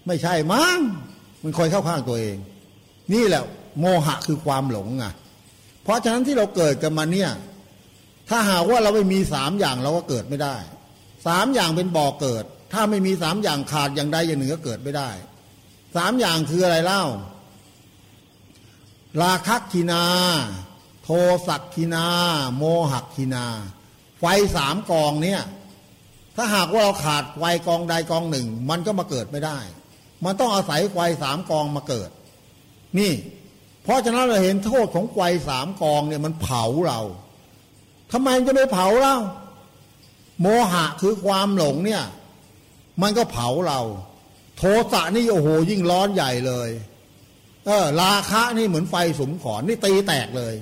ไม่ใช่มั้งมันคอยเข้าข้างตัวเอง นี่แหละ โมหะคือความหลงไงเพราะฉะนั้นที่เราเกิดกันมาเนี่ย ถ้าหากว่าเราไม่มีสามอย่างเราก็เกิดไม่ได้สามอย่างเป็นบ่อเกิด ถ้าไม่มีสามอย่างขาดอย่างใดอย่างหนึ่งก็เกิดไม่ได้สามอย่างคืออะไรเล่า ราคักคินา โทสักคินา โมหักคินา ไฟสามกองเนี่ย ถ้าหากว่าเราขาดไฟกองใดกองหนึ่ง มันก็มาเกิดไม่ได้ มันต้องอาศัยไฟสามกองมาเกิด นี่ เพราะฉะนั้นเราเห็นโทษของไฟสามกองเนี่ยมันเผาเราทำไมจะไม่เผาเราโมหะคือความหลงเนี่ย มันก็เผาเรา โทสะนี่โอ้โหยิ่งร้อนใหญ่เลย เออราคะนี่เหมือนไฟสมขอนนี่ตีแตกเลย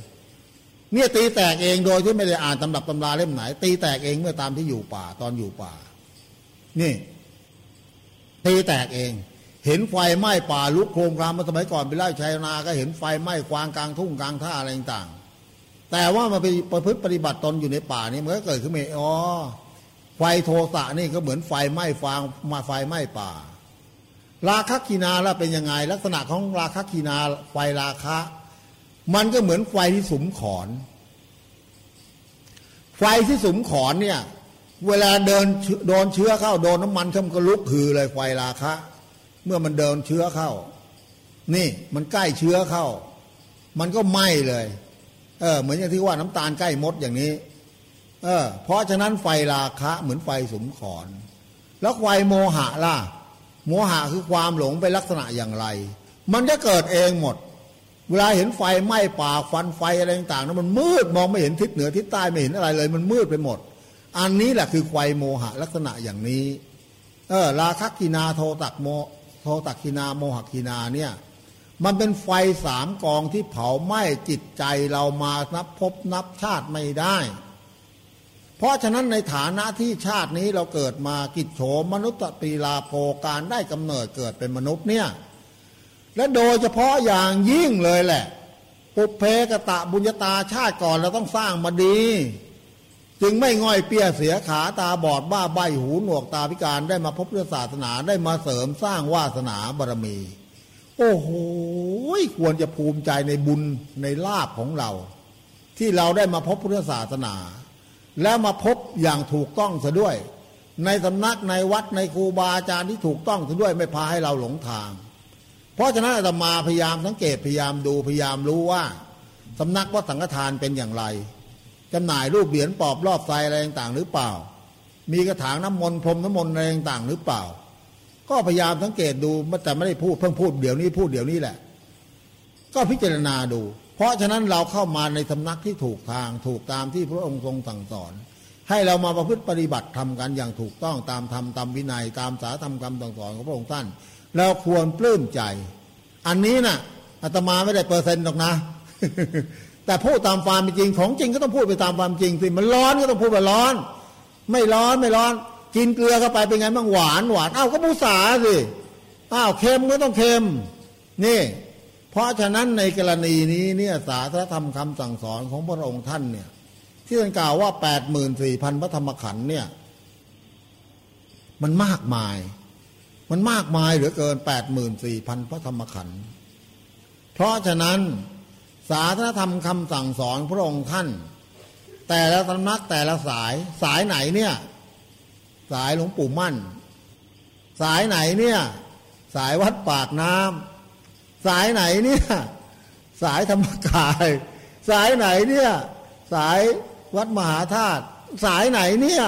เนี่ยตีแตกเองโดยที่ไม่ได้อ่านตำรับตำราเล่มไหน ตีแตกเองเมื่อตามที่อยู่ป่าตอนอยู่ป่า นี่ ตีแตกเอง เห็นไฟไหม้ป่าลุกโครมครามมาสมัยก่อนไปไล่ชัยนา ก็เห็นไฟไหม้ควางกลางทุ่งกลางท่าอะไรต่างแต่ว่ามาไปประพฤติปฏิบัติตนอยู่ในป่านี่มันก็เกิดขึ้นมาอ๋อไฟโทสะนี่ก็เหมือนไฟไหม้ฟางมาไฟไหม้ป่า ราคะกีนาล้วเป็นยังไง ลักษณะของราคะกีนาไฟราคะ มันก็เหมือนไฟที่สุมขอน ไฟที่สุมขอนเนี่ย เวลาเดินโดนเชื้อเข้าโดนน้ำมันเข้ามันก็ลุกหือเลยไฟราคะ เมื่อมันเดินเชื้อเข้า นี่มันใกล้เชื้อเข้า มันก็ไหม้เลย เออ เหมือนอย่างที่ว่าน้ำตาลใกล้มดอย่างนี้ เออ เพราะฉะนั้นไฟราคะเหมือนไฟสุมขอน แล้วไฟโมหะล่ะ โมหะคือความหลงไปลักษณะอย่างไร มันจะเกิดเองหมด เวลาเห็นไฟไหม้ป่าควันไฟอะไรต่างๆนั้นมันมืดมองไม่เห็นทิศเหนือทิศใต้ไม่เห็นอะไรเลย มันมืดไปหมด อันนี้แหละคือไฟโมหะลักษณะอย่างนี้ เออราคัคคินาโทสัคโมโทสัคคินาโมหัคคินาเนี่ยมันเป็นไฟสามกองที่เผาไหม้จิตใจเรามานับภพนับชาติไม่ได้ เพราะฉะนั้นในฐานะที่ชาตินี้เราเกิดมากิจโฉมนุสสปฏิลาโภการได้กำเนิดเกิดเป็นมนุษย์เนี่ย และโดยเฉพาะอย่างยิ่งเลยแหละ ปุเพกตะบุญญาตาชาติก่อนเราต้องสร้างมาดี จึงไม่ง่อยเปี้ยเสียขาตาบอดบ้าใบหูหนวกตาพิการได้มาพบเรื่องศาสนาได้มาเสริมสร้างวาสนาบารมี โอ้โหควรจะภูมิใจในบุญในลาภของเรา ที่เราได้มาพบพุทธศาสนา แล้วมาพบอย่างถูกต้องซะด้วย ในสำนักในวัดในครูบาอาจารย์ที่ถูกต้องซะด้วยไม่พาให้เราหลงทาง เพราะฉะนั้นอาตมาพยายามสังเกตพยายามดูพยายามรู้ว่าสำนักวัดสังฆทานเป็นอย่างไรจำหน่ายรูปเหรียญปอบรอบไซอะไรต่างๆหรือเปล่า มีกระถางน้ำมนต์พรมน้ำมนต์อะไรต่างๆหรือเปล่า ก็พยายามสังเกตดูแต่ไม่ได้พูดเพิ่งพูดเดี๋ยวนี้พูดเดี๋ยวนี้แหละ ก็พิจารณาดู เพราะฉะนั้นเราเข้ามาในสำนักที่ถูกทางถูกตามที่พระองค์ทรงสั่งสอน ให้เรามาประพฤติปฏิบัติทำกันอย่างถูกต้องตามธรรมตามวินัยตามสาธรรมคำสั่งสอนของพระองค์ท่าน เราควรปลื้มใจ อันนี้นะ่ะอาตมาไม่ได้เปอร์เซ็นต์หรอกนะ แต่พูดตามความจริงของจริงก็ต้องพูดไปตามความจริงสิมันร้อนก็ต้องพูดว่าร้อน ไม่ร้อนไม่ร้อน กินเกลือเข้าไปเป็นไงบ้างหวานหวานอ้าวก็มูสาสิอ้าวเค็มก็ต้องเค็มนี่ เพราะฉะนั้นในกรณีนี้เนี่ยสาธรรมคำสั่งสอนของพระองค์ท่านเนี่ย ที่ท่านกล่าวว่าแปดหมื่นสี่พันพระธรรมขันธ์เนี่ย มันมากมาย มันมากมายเหลือเกินแปดหมื่นสี่พันพระธรรมขันธ์เพราะฉะนั้นศาสนธรรมคำสั่งสอนพระองค์ท่าน แต่ละสำนักแต่ละสายสายไหนเนี่ย สายหลวงปู่มั่น สายไหนเนี่ย สายวัดปากน้ำสายไหนเนี่ย สายธรรมกาย สายไหนเนี่ย สายวัดมหาธาตุสายไหนเนี่ย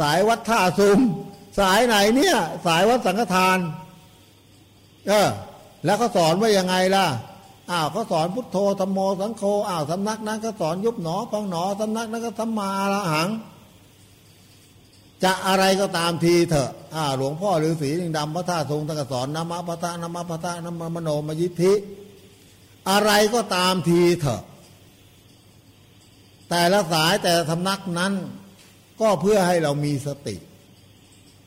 สายวัดท่าซุม สายไหนเนี่ย สายวัดสังฆทานเออแล้วเขาสอนว่ายังไงล่ะอ้าวเขาสอนพุทโธธรรมโมสังโฆอ้าวสำนักนั้นก็สอนยุบหนอพองหนอสำนักนั้นก็สัมมาละหัง จะอะไรก็ตามทีเถอะอ้าหลวงพ่อฤาษีลิงดำพระธาตุทรงตะกสอนนามะพระธานามะพระธานามะมโนมยิทธิ อะไรก็ตามทีเถอะ แต่ละสายแต่สำนักนั้น ก็เพื่อให้เรามีสติเ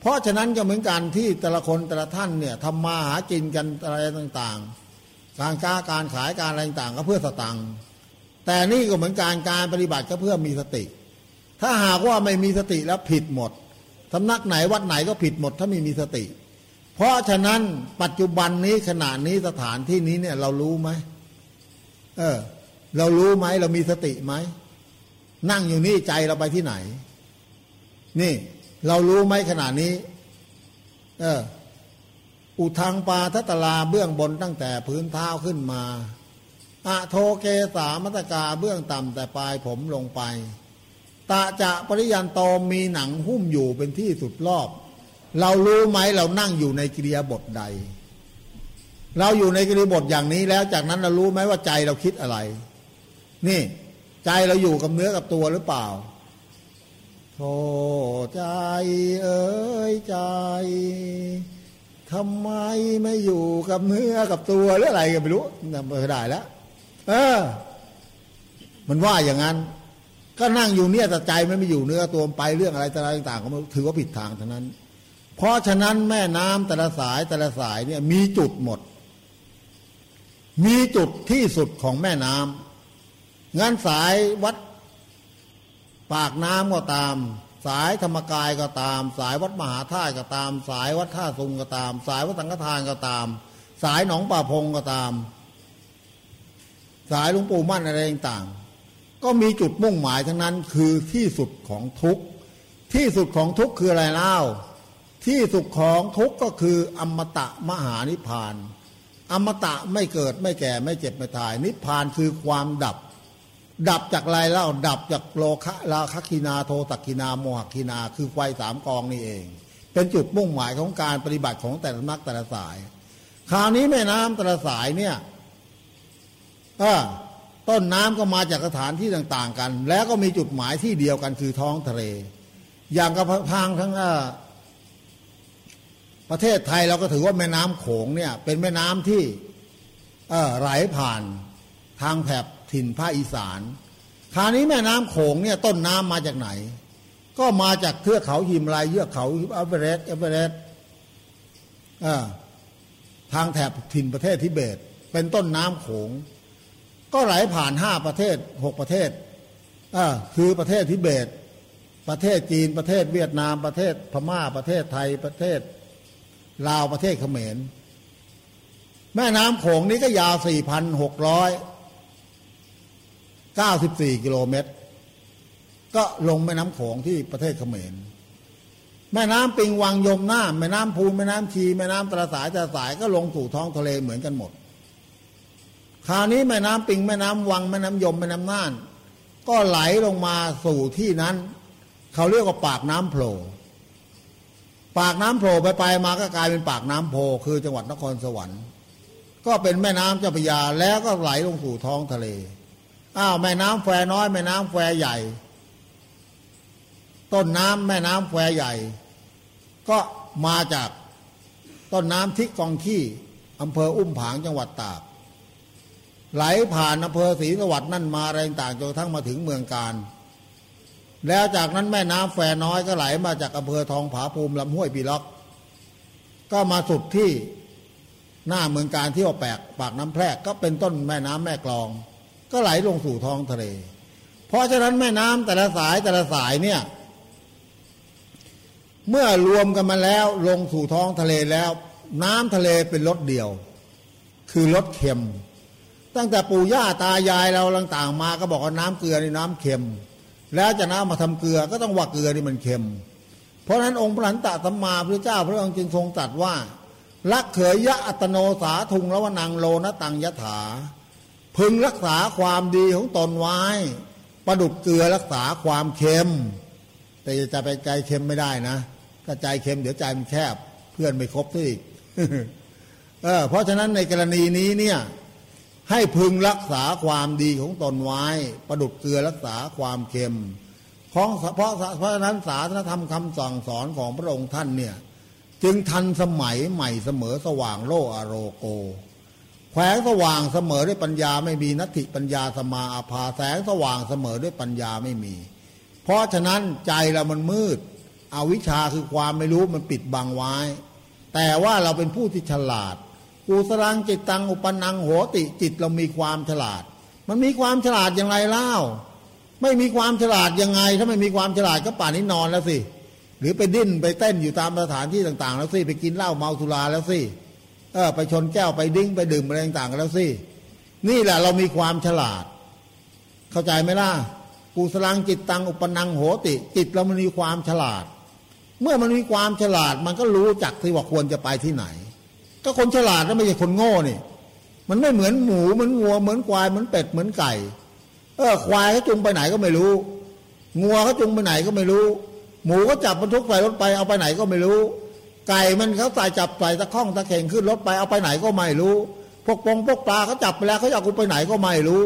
พราะฉะนั้นก็เหมือนกันที่แต่ละคนแต่ละท่านเนี่ยทำมาหากินกันอะไรต่างๆ การค้าการขายการอะไรต่างก็เพื่อสตังค์แต่นี่ก็เหมือนการการปฏิบัติก็เพื่อมีสติ ถ้าหากว่าไม่มีสติแล้วผิดหมดสำนักไหนวัดไหนก็ผิดหมด ถ้าไม่มีสติ เพราะฉะนั้นปัจจุบันนี้ขณะนี้สถานที่นี้เนี่ยเรารู้ไหมเออ เรารู้ไหมเรามีสติไหมนั่งอยู่นี่ใจเราไปที่ไหน นี่ เรารู้ไหมขณะนี้ เออ อุทังปาทัตลาเบื้องบนตั้งแต่พื้นเท้าขึ้นมาอะโทเกสามัตกาเบื้องต่ำแต่ปลายผมลงไป ตาจะปริยันโตมีหนังหุ้มอยู่เป็นที่สุดรอบ เรารู้ไหมเรานั่งอยู่ในกิริยาบทใด เราอยู่ในกิริยาบทอย่างนี้แล้วจากนั้นเรารู้ไหมว่าใจเราคิดอะไร นี่ ใจเราอยู่กับเนื้อกับตัวหรือเปล่า โธใจเอ้ยใจทำไมไม่อยู่กับเนื้อกับตัวหรืออะไรก็ไม่รู้นำไปได้แล้วเออ มันว่าอย่างนั้น ก็นั่งอยู่เนี่ยแต่ใจมันไม่อยู่เนื้อตัวไปเรื่องอะไรต่างๆก็ถือว่าผิดทางเทั้งนั้น เพราะฉะนั้นแม่น้ำแต่ละสายแต่ละสายเนี่ย มีจุดหมด มีจุดที่สุดของแม่น้ำงั้นสายวัด ปากน้ำก็ตาม สายธรรมกายก็ตาม สายวัดมหาธาตุก็ตาม สายวัดท่าซุงก็ตาม สายวัดสังฆทานก็ตาม สายหนองป่าพงก็ตาม สายหลวงปู่มั่นอะไรต่างก็มีจุดมุ่งหมายทั้งนั้นคือที่สุดของทุกที่สุดของทุกคืออะไรเล่า ที่สุดของทุกก็คืออมตะมหานิพพาน อมตะไม่เกิดไม่แก่ไม่เจ็บไม่ตาย นิพพานคือความดับ ดับจากอะไรเล่า ดับจากโลคะราคคินาโทตักคินาโมหคินา คือไฟสามกองนี่เอง เป็นจุดมุ่งหมายของการปฏิบัติของแต่ละนักแต่ละสาย คราวนี้แม่น้ำแต่ละสายเนี่ยต้นน้ำก็มาจากสถานที่ต่าง ๆ กัน แล้วก็มีจุดหมายที่เดียวกันคือท้องทะเล อย่างกับทางทั้งประเทศไทยเราก็ถือว่าแม่น้ำโขงเนี่ย เป็นแม่น้ำที่ไหลผ่านทางแถบ ถิ่นภาคอีสาน คราวนี้แม่น้ำโขงเนี่ยต้นน้ำมาจากไหน ก็มาจากเทือกเขาหิมลายเยือกเขาอัลเรสต์อัลเรสต์ทางแถบถิ่นประเทศทิเบต เป็นต้นน้ำโขง ก็ไหลผ่านห้าประเทศหกประเทศคือประเทศทิเบต ประเทศจีนประเทศเวียดนามประเทศพม่าประเทศไทยประเทศลาวประเทศเขมร แม่น้ำโขงนี้ก็ยาวสี่พันหกร้อย 94 กิโลเมตร ก็ลงแม่น้ำโขงที่ประเทศเขมร แม่น้ำปิงวังยมหน้า แม่น้ำพูนแม่น้ำชีแม่น้ำตระสายตระสายก็ลงสู่ท้องทะเลเหมือนกันหมด คราวนี้แม่น้ำปิงแม่น้ำวังแม่น้ำยมแม่น้ำน่าน ก็ไหลลงมาสู่ที่นั้น เขาเรียกว่าปากน้ำโผล่ปากน้ำโผล่ไปไปมาก็กลายเป็นปากน้ำโพคือจังหวัดนครสวรรค์ ก็เป็นแม่น้ำเจ้าพระยาแล้วก็ไหลลงสู่ท้องทะเล อ้าวแม่น้ำแควน้อย แม่น้ำแควใหญ่ ต้นน้ำแม่น้ำแควใหญ่ ก็มาจากต้นน้ำทิกกองขี้อำเภออุ้มผางจังหวัดตาก ไหลผ่านอำเภอศรีสวัสดิ์นั่นมาอะไรต่างจนทั่งมาถึงเมืองการ แล้วจากนั้นแม่น้ำแฝน้อยก็ไหลมาจากอำเภอทองผาภูมิลำห้วยปีล็อก ก็มาสุดที่หน้าเมืองการที่ว่าแปกปากน้ำแพรกก็เป็นต้นแม่น้ำแม่กลอง ก็ไหลลงสู่ท้องทะเล เพราะฉะนั้นแม่น้ำแต่ละสายแต่ละสายเนี่ย เมื่อรวมกันมาแล้วลงสู่ท้องทะเลแล้ว น้ำทะเลเป็นรสเดียว คือรสเค็ม ตั้งแต่ปู่ย่าตายายเราต่างๆมาก็บอกว่าน้ำเกลือนี่น้ำเค็ม แล้วจะน้ำมาทำเกลือก็ต้องว่าเกลือนี่มันเค็ม เพราะฉะนั้นองค์พระหันตสัมมาพระเจ้าพระองค์จึงทรงตรัสว่าลักเขยยะอัตโนสาทุงละวนังโลนะตังยะถา พึงรักษาความดีของตนไว้ ประดุดเกลือรักษาความเค็ม แต่จะไปใจเค็มไม่ได้นะถ้าใจเค็มเดี๋ยวใจมันแคบ เพื่อนไม่ครบที่อีกเออเพราะฉะนั้นในกรณีนี้เนี่ย ให้พึงรักษาความดีของตนไว้ ประดุดเกลือรักษาความเค็มเพราะเพราะเพราะฉะนั้นศาสนธรรมคำสั่งสอนของพระองค์ท่านเนี่ย จึงทันสมัยใหม่เสมอสว่างโลอโรโก แขวงสว่างเสมอด้วยปัญญาไม่มีนัตถิปัญญาสมาอาภาแสงสว่างเสมอด้วยปัญญาไม่มี เพราะฉะนั้นใจเรามันมืดอวิชชาคือความไม่รู้มันปิดบังไว้ แต่ว่าเราเป็นผู้ที่ฉลาดกุสลังจิตตังอุปนังโหติจิตเรามีความฉลาด มันมีความฉลาดอย่างไรเล่า ไม่มีความฉลาดยังไง ถ้าไม่มีความฉลาดก็ป่านนี้นอนแล้วสิ หรือไปดิ้นไปเต้นอยู่ตามสถานที่ต่าง ๆ แล้วสิ ไปกินเหล้าเมาสุราแล้วสิ เออไปชนแก้วไปดิ้งไปดื่มอะไรต่างๆกันแล้วสิ นี่แหละเรามีความฉลาด เข้าใจไหมล่ะกุสลังจิตตังอุปนังโหติ จิตเรามันมีความฉลาด เมื่อมันมีความฉลาด มันก็รู้จักที่ว่าควรจะไปที่ไหน ก็คนฉลาดแล้วไม่ใช่คนโง่นี่ มันไม่เหมือนหมูเหมือนงัวเหมือนควายเหมือนเป็ดเหมือนไก่ เออ ควายเขาจุงไปไหนก็ไม่รู้งัวเขาจุงไปไหนก็ไม่รู้ หมูก็จับบรรทุกใส่รถไปเอาไปไหนก็ไม่รู้ ไก่มันเขาใส่จับใส่ตะข้องตะเข่งขึ้นรถไปเอาไปไหนก็ไม่รู้ พวกปงพวกปลาเขาจับไปแล้วเขาจะเอากูไปไหนก็ไม่รู้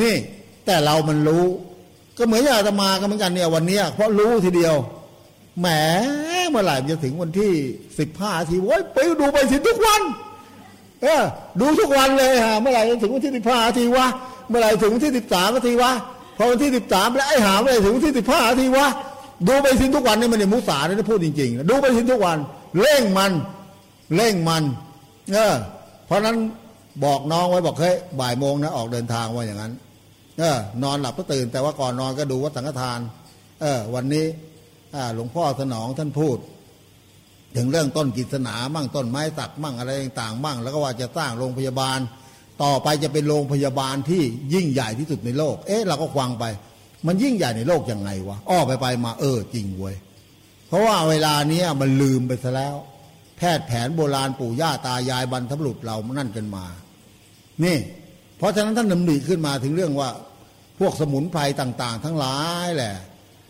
นี่ แต่เรามันรู้ ก็เหมือนอย่าตมากันเหมือนกันเนี่ยวันเนี้ยเพราะรู้ทีเดียวแหมเมื่อไหร่จะถึงวันที่สิบห้าทีโว้ยไปดูไปสิทุกวัน เออดูทุกวันเลยฮะเมื่อไหร่จะถึงวันที่สิบห้าทีวะเมื่อไหร่ถึงวันที่สิบสามทีวะพอวันที่สิบสามแล้วไอ้หาเมื่อไหร่ถึงวันที่สิบห้าทีวะ ดูไปสิทุกวันนี่มันเนี่ยมุสาเนี่ยพูดจริงๆ ดูไปสิทุกวัน เร่งมันเร่งมันเออเพราะนั้นบอกน้องไว้บอกเฮ้ยบ่ายโมงนะออกเดินทางว่าอย่างนั้น เออนอนหลับก็ตื่น แต่ว่าก่อนนอนก็ดูวัดสังฆทาน เออ วันนี้หลวงพ่อสนองท่านพูด ถึงเรื่องต้นกิจนามั่งต้นไม้สักมั่งอะไรต่างๆมั่ง แล้วก็ว่าจะสร้างโรงพยาบาล ต่อไปจะเป็นโรงพยาบาลที่ยิ่งใหญ่ที่สุดในโลก เอ๊ะเราก็ควังไป มันยิ่งใหญ่ในโลกยังไงวะอ้อไปไปมาเออจริงเว้ยเพราะว่าเวลาเนี้ยมันลืมไปซะแล้ว แพทย์แผนโบราณปู่ย่าตายายบรรพบุรุษเรานั่นกันมา นี่ เพราะฉะนั้นท่านดำริขึ้นมาถึงเรื่องว่า พวกสมุนไพรต่าง ๆ ทั้งหลายแหละ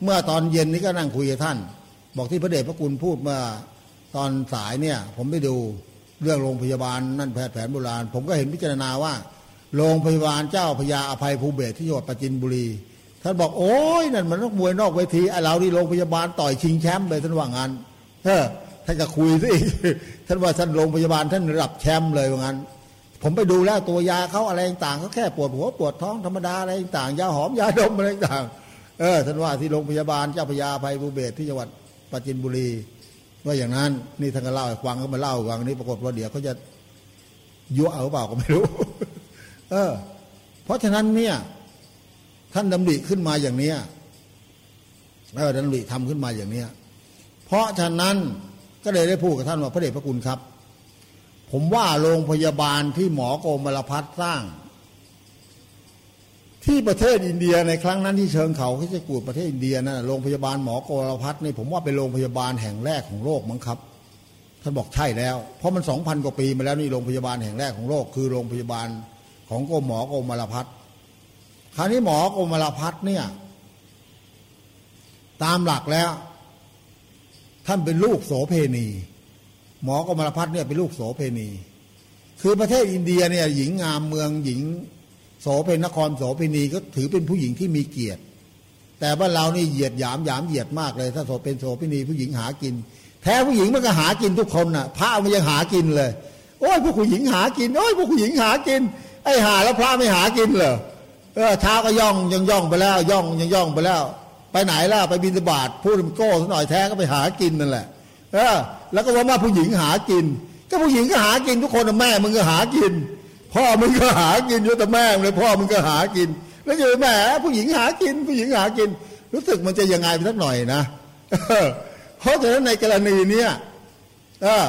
เมื่อตอนเย็นนี้ก็นั่งคุยกับท่าน บอกที่พระเดชพระคุณพูดเมื่อตอนสายเนี่ย ผมไปดูเรื่องโรงพยาบาลนั่นแพทย์แผนโบราณ ผมก็เห็นพิจารณาว่าโรงพยาบาลเจ้าพญาอภัยภูเบศที่จังหวัดปราจินบุรี ท่านบอกโอ้ยนั่นมันนักมวยนอกเวทีไอเราที่โรงพยาบาลต่อยชิงแชมป์เลยท่านว่างั้นเออท่านก็คุยซะอีกท่านว่าท่านโรงพยาบาลท่านรับแชมป์เลยว่างั้น ผมไปดูแล้วตัวยาเขาอะไรต่างเขาแค่ปวดหัวปวดท้องธรรมดาอะไรต่างยาหอมยาดมอะไรต่างเออท่านว่าที่โรงพยาบาลเจ้าพญาภัยภูเบศที่จังหวัดปราจินบุรี ว่าอย่างนั้นนี่ท่านก็เล่าฟังก็มาเล่าฟังนี่ปรากฏว่าเดี๋ยวเขาจะยั่วเอาเปล่าก็ไม่รู้ เออ เพราะฉะนั้นเนี่ย ท่านดำริขึ้นมาอย่างเนี้ยเออดำริทำขึ้นมาอย่างเนี้ย เพราะฉะนั้นก็เลยได้พูดกับท่านว่าพระเดชพระคุณครับ ผมว่าโรงพยาบาลที่หมอโกมลพัฒสร้าง ที่ประเทศอินเดียในครั้งนั้นที่เชิงเขาที่จะกูดประเทศอินเดียนะั่นโรงพยาบาลหมอโกมลพัฒนี่ผมว่าเป็นโรงพยาบาลแห่งแรกของโลกมั้งครับท่านบอกใช่แล้ว เพราะมันสองพันกว่าปีมาแล้วนี่โรงพยาบาลแห่งแรกของโลก คือโรงพยาบาลของโกหมอโกมลพัฒน คราวนี้หมอโกมลพัฒเนี่ย ตามหลักแล้ว ท่านเป็นลูกโสเพณี หมอกมลพัฒน์เนี่ยเป็นลูกโสเพณี คือประเทศอินเดียเนี่ยหญิงงามเมืองหญิง โสเพนนครโสเพณีก็ถือเป็นผู้หญิงที่มีเกียรติ แต่บ้านเรานี่เหยียดหยามหยามเหยียดมากเลย ถ้าโสเป็นโสเพณีผู้หญิงหากิน แท้ผู้หญิงมันก็หากินทุกคนน่ะ พระมันยังหากินเลยโอ้ยพวกผู้หญิงหากินโอ้ยพวกผู้หญิงหากินไอ้หาแล้วพระไม่หากินเหรอ เออเช้าก็ย่องยังย่องไปแล้ว ย่องยังย่องไปแล้ว ไปไหนล่ะไปบินบาตพูดมันโก้สักหน่อยแท้ก็ไปหากินนั่นแหละเออแล้วก็ว่ามาผู้หญิงหากิน ก็ผู้หญิงก็หากินทุกคนแม่มึงก็หากิน พ่อมึงก็หากินอยู่แต่แม่เลยพ่อมึงก็หากิน แล้วอยู่แม่ผู้หญิงหากิน ผู้หญิงหากิน รู้สึกมันจะยังไงไปสักหน่อยนะเพราะฉะนั้นในกรณีเนี้ยเออ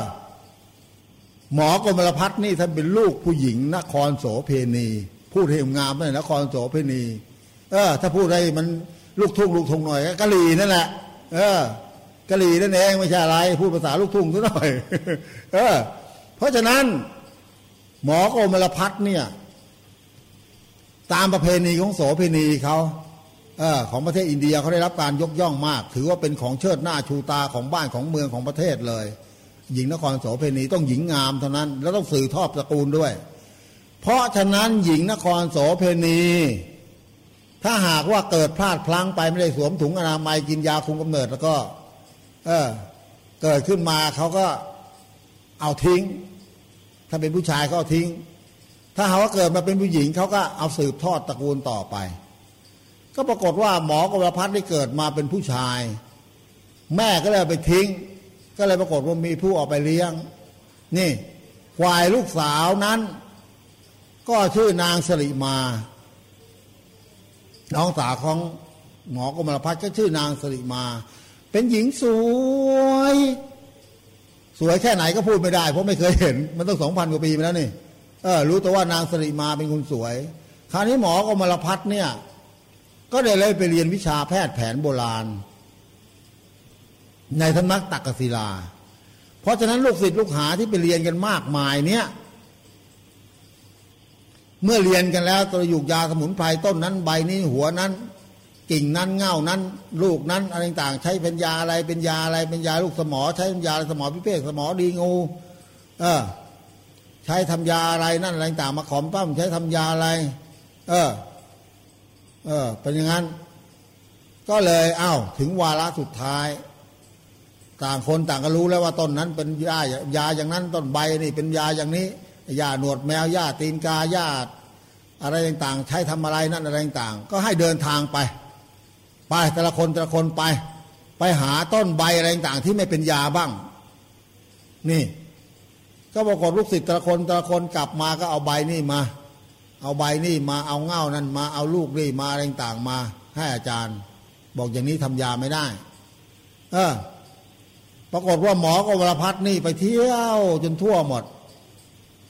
หมอกรมลพัฒน์นี่ท่านเป็นลูกผู้หญิงนครโสเพณี พูดให้งามเลยนครโสเพณี เออ ถ้าพูดได้มันลูกทุ่งลูกทุ่งหน่อยก็กะหรี่นั่นแหละ เออกะหรี่นั่นเองไม่ใช่อะไร พูดภาษาลูกทุ่งซะหน่อย เออ เพราะฉะนั้น หมอกมลพัฒเนี่ย ตามประเพณีของโสเพณีเขาเออของประเทศอินเดียเขาได้รับการยกย่องมาก ถือว่าเป็นของเชิดหน้าชูตาของบ้านของเมืองของประเทศเลย หญิงนครโสเพณีต้องหญิงงามเท่านั้น แล้วต้องสื่อทอดตระกูลด้วย เพราะฉะนั้นหญิงนครโสเพณี ถ้าหากว่าเกิดพลาดพลั้งไปไม่ได้สวมถุงอนามัยกินยาคุมกำเนิดแล้วก็ เออ เกิดขึ้นมาเขาก็เอาทิ้ง ถ้าเป็นผู้ชายก็เอาทิ้ง ถ้าหากว่าเกิดมาเป็นผู้หญิงเขาก็เอาสืบทอดตระกูลต่อไป ก็ปรากฏว่าหมอกรพัฒน์ได้เกิดมาเป็นผู้ชาย แม่ก็เลยไปทิ้ง ก็เลยปรากฏว่ามีผู้ออกไปเลี้ยง นี่ควายลูกสาวนั้น ก็ชื่อนางสริมา น้องสาวของหมอกมลพัฒน์ก็ชื่อนางสริมา เป็นหญิงสวย สวยแค่ไหนก็พูดไม่ได้ เพราะไม่เคยเห็น มันต้องสองพันกว่าปีมาแล้วนี่เออรู้แต่ว่านางสริมาเป็นคนสวย คราวนี้หมอกมลพัฒน์เนี่ย ก็ได้เลยไปเรียนวิชาแพทย์แผนโบราณ ในสำนักตักกศิลา เพราะฉะนั้นลูกศิษย์ลูกหาที่ไปเรียนกันมากมายเนี่ย เมื่อเรียนกันแล้วตัวยุกยาสมุนไพรต้นนั้นใบนี้หัวนั้น กิ่งนั้นเง่านั้น ลูกนั้นอะไรต่างใช้เป็นยาอะไรเป็นยาอะไรเป็นยาลูกสมอ ใช้เป็นยาสมอพิเภกสมอดีงู เออ ใช้ทำยาอะไรนั่นอะไรต่างมาขอมปั้มใช้ทำยาอะไร เออ เออ เป็นอย่างนั้น ก็เลยเอ้าถึงวาระสุดท้าย ต่างคนต่างก็รู้แล้วว่าต้นนั้นเป็นยายาอย่างนั้นต้นใบนี่เป็นยาอย่างนี้ ยาหนวดแมวยาตีนกายาอะไรต่างๆ ใช้ทำอะไรนั่นอะไรต่างๆ ก็ให้เดินทางไป ไปแต่ละคนแต่ละคนไป ไปหาต้นใบอะไรต่างๆ ที่ไม่เป็นยาบ้าง นี่ ก็ปรากฏลูกศิษย์แต่ละคนแต่ละคนกลับมาก็เอาใบนี่มา เอาใบนี่มาเอาเง่านั่นมาเอาลูกนี่มาอะไรต่างๆมา ให้อาจารย์ บอกอย่างนี้ทำยาไม่ได้ เออปรากฏว่าหมอกวรพัฒน์นี่ไปเที่ยวจนทั่วหมด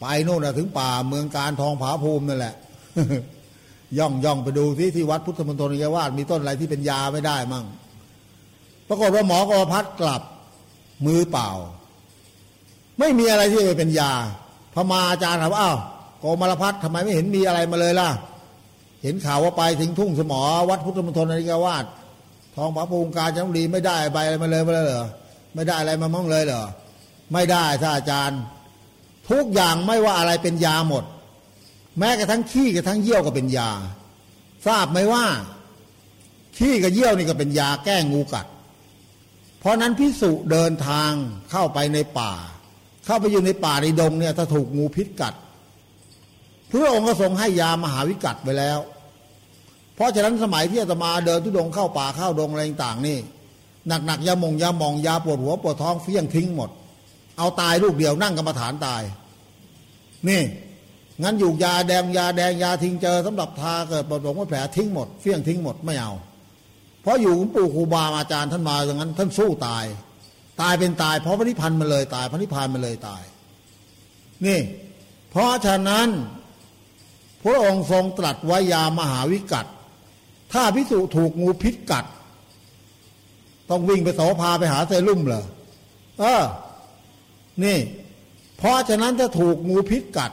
ไปโน่นถึงป่าเมืองการทองผาภูมินั่นแหละ ย่องย่องไปดูที่ที่วัดพุทธมณฑลนิยวาสมีต้นอะไรที่เป็นยาไม่ได้มั่งปรากฏว่าหมอกวรพัฒน์กลับมือเปล่า ไม่มีอะไรที่จะเป็นยา พมาอาจารย์ถามว่าอ้าวโกมารพัฒน์ทำไมไม่เห็นมีอะไรมาเลยล่ะ เห็นข่าวว่าไปถึงทุ่งสมอ วัดพุทธมณฑลนิยวาสทองผาภูมิการจังหวัดรีไม่ได้ใบอะไรมาเลยมาเลยเหรอไม่ได้อะไรมามั่งเลยเหรอไม่ได้ท่านอาจารย์ ทุกอย่างไม่ว่าอะไรเป็นยาหมด แม้กระทั่งขี้กระทั่งเยี่ยวก็เป็นยา ทราบไหมว่า ขี้กับเยี่ยวนี่ก็เป็นยาแก้งูกัด เพราะนั้นพิสุเดินทางเข้าไปในป่า เข้าไปอยู่ในป่าในดงเนี่ยถ้าถูกงูพิษกัด พระองค์ก็ทรงให้ยามหาวิกัดไปแล้ว เพราะฉะนั้นสมัยที่อาตมาเดินทุดงเข้าป่าเข้าดงอะไรต่างนี่หนักๆยามงยาหมองยาปวดหัวปวดท้องเฟี้ยงทิ้งหมด เอาตายลูกเดียวนั่งกรรมฐานตาย นี่ งั้นอยู่ยาแดงยาแดงยาทิ้งเจอสำหรับทาเกิดปวดหัวแผลทิ้งหมดเฟี้ยงทิ้งหมดไม่เอา เพราะอยู่ปู่ครูบาอาจารย์ท่านมาอย่างนั้น ท่านสู้ตาย ตายเป็นตาย เพราะพระนิพพานมาเลยตายพระนิพพานมาเลยตาย นี่ เพราะฉะนั้น พระองค์ทรงตรัสไว้ยามหาวิกัตถ้าพิสุถูกงูพิษกัด ต้องวิ่งไปโสภาไปหาเซรุ่มเหรอเออ นี่ เพราะฉะนั้นถ้าถูกงูพิษกัด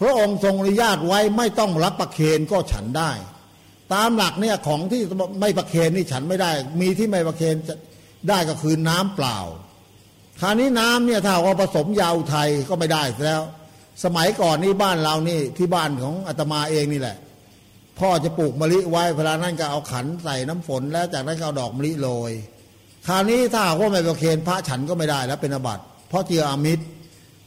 พระองค์ทรงอนุญาตไว้ไม่ต้องรับประเคนก็ฉันได้ ตามหลักเนี่ยของที่ไม่ประเคนนี่ฉันไม่ได้ มีที่ไม่ประเคนได้ก็คือน้ำเปล่า คราวนี้น้ำเนี่ยถ้าว่าผสมยาอุทัยก็ไม่ได้แล้ว สมัยก่อนนี่บ้านเรานี่ที่บ้านของอาตมาเองนี่แหละ พ่อจะปลูกมะลิไว้เวลานั้นก็เอาขันใส่น้ำฝนแล้วจากนั้นก็เอาดอกมะลิโรยคราวนี้ถ้าว่าไม่ประเคนพระฉันก็ไม่ได้แล้วเป็นอบัติ เพราะเจืออามิตร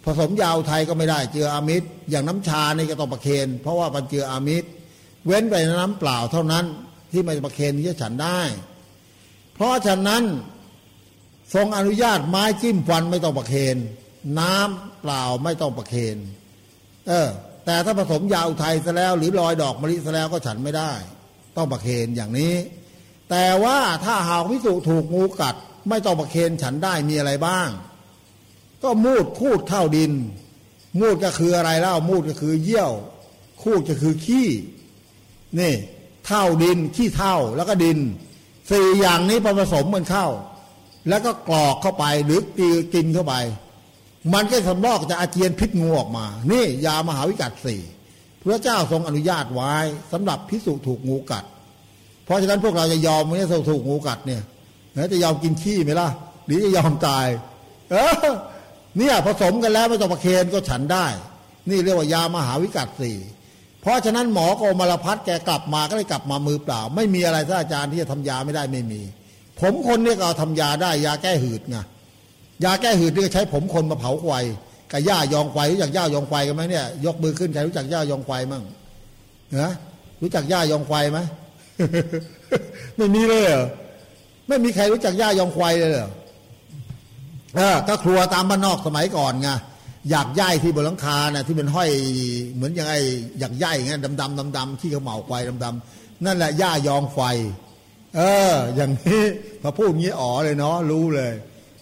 ผสมยาวไทยก็ไม่ได้เจืออามิตร อย่างน้ำชานี่ก็ต้องประเคนเพราะว่ามันเจืออามิตร เว้นไปน้ำเปล่าเท่านั้นที่ไม่ประเคนที่จะฉันได้ เพราะฉะนั้นทรงอนุญาตไม้จิ้มฟันไม่ต้องประเคนน้ำเปล่าไม่ต้องประเคนเออแต่ถ้าผสมยาอุทัยซะแล้ว หรือลอยดอกมะลิซะแล้วก็ฉันไม่ได้ ต้องประเคนอย่างนี้ แต่ว่าถ้าหากพิสุถูกงูกัด ไม่ต้องประเคนฉันได้มีอะไรบ้าง ก็มูดคูดเข้าดิน มูดก็คืออะไรเล่ามูดก็คือเยี่ยว คูดก็คือขี้นี่เท่าดินขี้เท่าแล้วก็ดินสี่อย่างนี้ผสมมันเข้า แล้วก็กรอกเข้าไปหรือตีกินเข้าไป มันก็สำลอกจะอาเจียนพิษงูออกมา นี่ยามหาวิกัดสี่พระเจ้าทรงอนุญาตไว้สำหรับพิสุถูกงูกัด เพราะฉะนั้นพวกเราจะยอมไหมถ้าถูกงูกัดเนี่ยจะยอมกินขี้ไหมล่ะ หรือจะยอมตาย เออ เนี่ยผสมกันแล้วไม่ต้องประเคนก็ฉันได้ นี่เรียกว่ายามหาวิกัดสี่เพราะฉะนั้นหมอโกมารพัฒแกกลับมาก็เลยกลับมามือเปล่า ไม่มีอะไรท่านอาจารย์ที่จะทำยาไม่ได้ไม่มี ผมคนเนี่ก็ทำยาได้ ยาแก้หืดไงยาแก้หืดนี่ใช้ผมคนมาเผาควายกับหญ้ายองควายรู้จักหญ้ายองควายกันไหมเนี่ย ยกมือขึ้นใครรู้จักหญ้ายองควายมั่งนะรู้จักหญ้ายองควายไหมไม่มีเลยเหรอไม่มีใครรู้จักหญ้ายองควายเลยเหรอ เออก็ครัวตามบ้านนอกสมัยก่อนไงอยากย่ายที่บนหลังคาน่ะที่เป็นห้อยเหมือนยังไงอยากย่ายอย่างเงี้ยดำดำดำดำที่เขาเหมาควายดำดำนั่นแหละหญ้ายองไฟ เออ อย่างนี้พอพูดงี้อ๋อเลยเนาะรู้เลย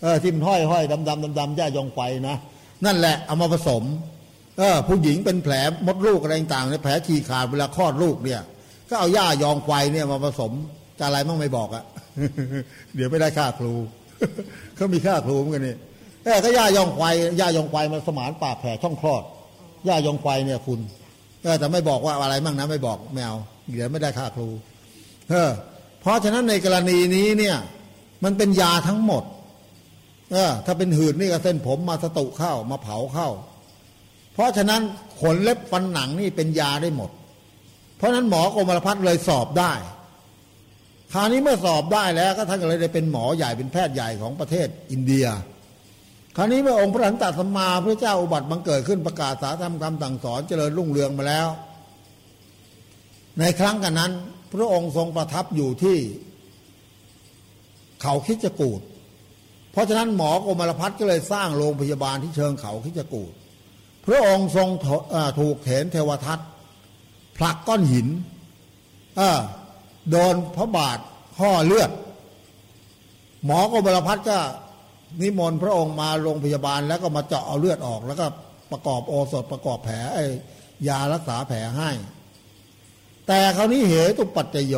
เออที่มันห้อยห้อยดำดำดำดำหญ้ายองไฟนะนั่นแหละเอามาผสม เออ ผู้หญิงเป็นแผลมดลูกอะไรต่างๆเนี่ยแผลฉีกขาดเวลาคลอดลูกเนี่ย ก็เอาหญ้ายองไฟเนี่ยมาผสมจะอะไรมั่งไม่บอกอะเดี๋ยวไม่ได้ค่าครู เขามีค่าครูเหมือนกันนี่เออก็ย่ายองควายย่ายองควายมาสมานปากแผลช่องคลอดย่ายองควายเนี่ยคุณแต่ไม่บอกว่าอะไรมั่งนะไม่บอกแมวเดี๋ยวไม่ได้ค่าครูเออเพราะฉะนั้นในกรณีนี้เนี่ย มันเป็นยาทั้งหมด เออ ถ้าเป็นหืดนี่ก็เส้นผมมาสตุเข้ามาเผาเข้า เพราะฉะนั้นขนเล็บฟันหนังนี่เป็นยาได้หมด เพราะฉะนั้นหมอกรมรพัฒเลยสอบได้ คราวนี้เมื่อสอบได้แล้ว ก็ท่านก็เลยได้เป็นหมอใหญ่เป็นแพทย์ใหญ่ของประเทศอินเดีย คราวนี้เมื่อองค์พระหันตสัมมาพระเจ้าอุบัติบังเกิดขึ้นประกาศสาธรรมคำสั่งสอนเจริญรุ่งเรืองมาแล้ว ในครั้งกันนั้น พระองค์ทรงประทับอยู่ที่ เขาคิจกูดเพราะฉะนั้นหมอกรมรพัฒก็เลยสร้างโรงพยาบาลที่เชิงเขาคิจกูดพระองค์ทรงถูกเถนเทวทัตผลักก้อนหิน เออ โดนพระบาทห่อเลือด หมอกรมรพัฒก็นิมนต์พระองค์มาโรงพยาบาลแล้วก็มาเจาะเอาเลือดออก แล้วก็ประกอบโอสถประกอบแผลไอ้ยารักษาแผลให้ แต่คราวนี้เหตุปัจจโย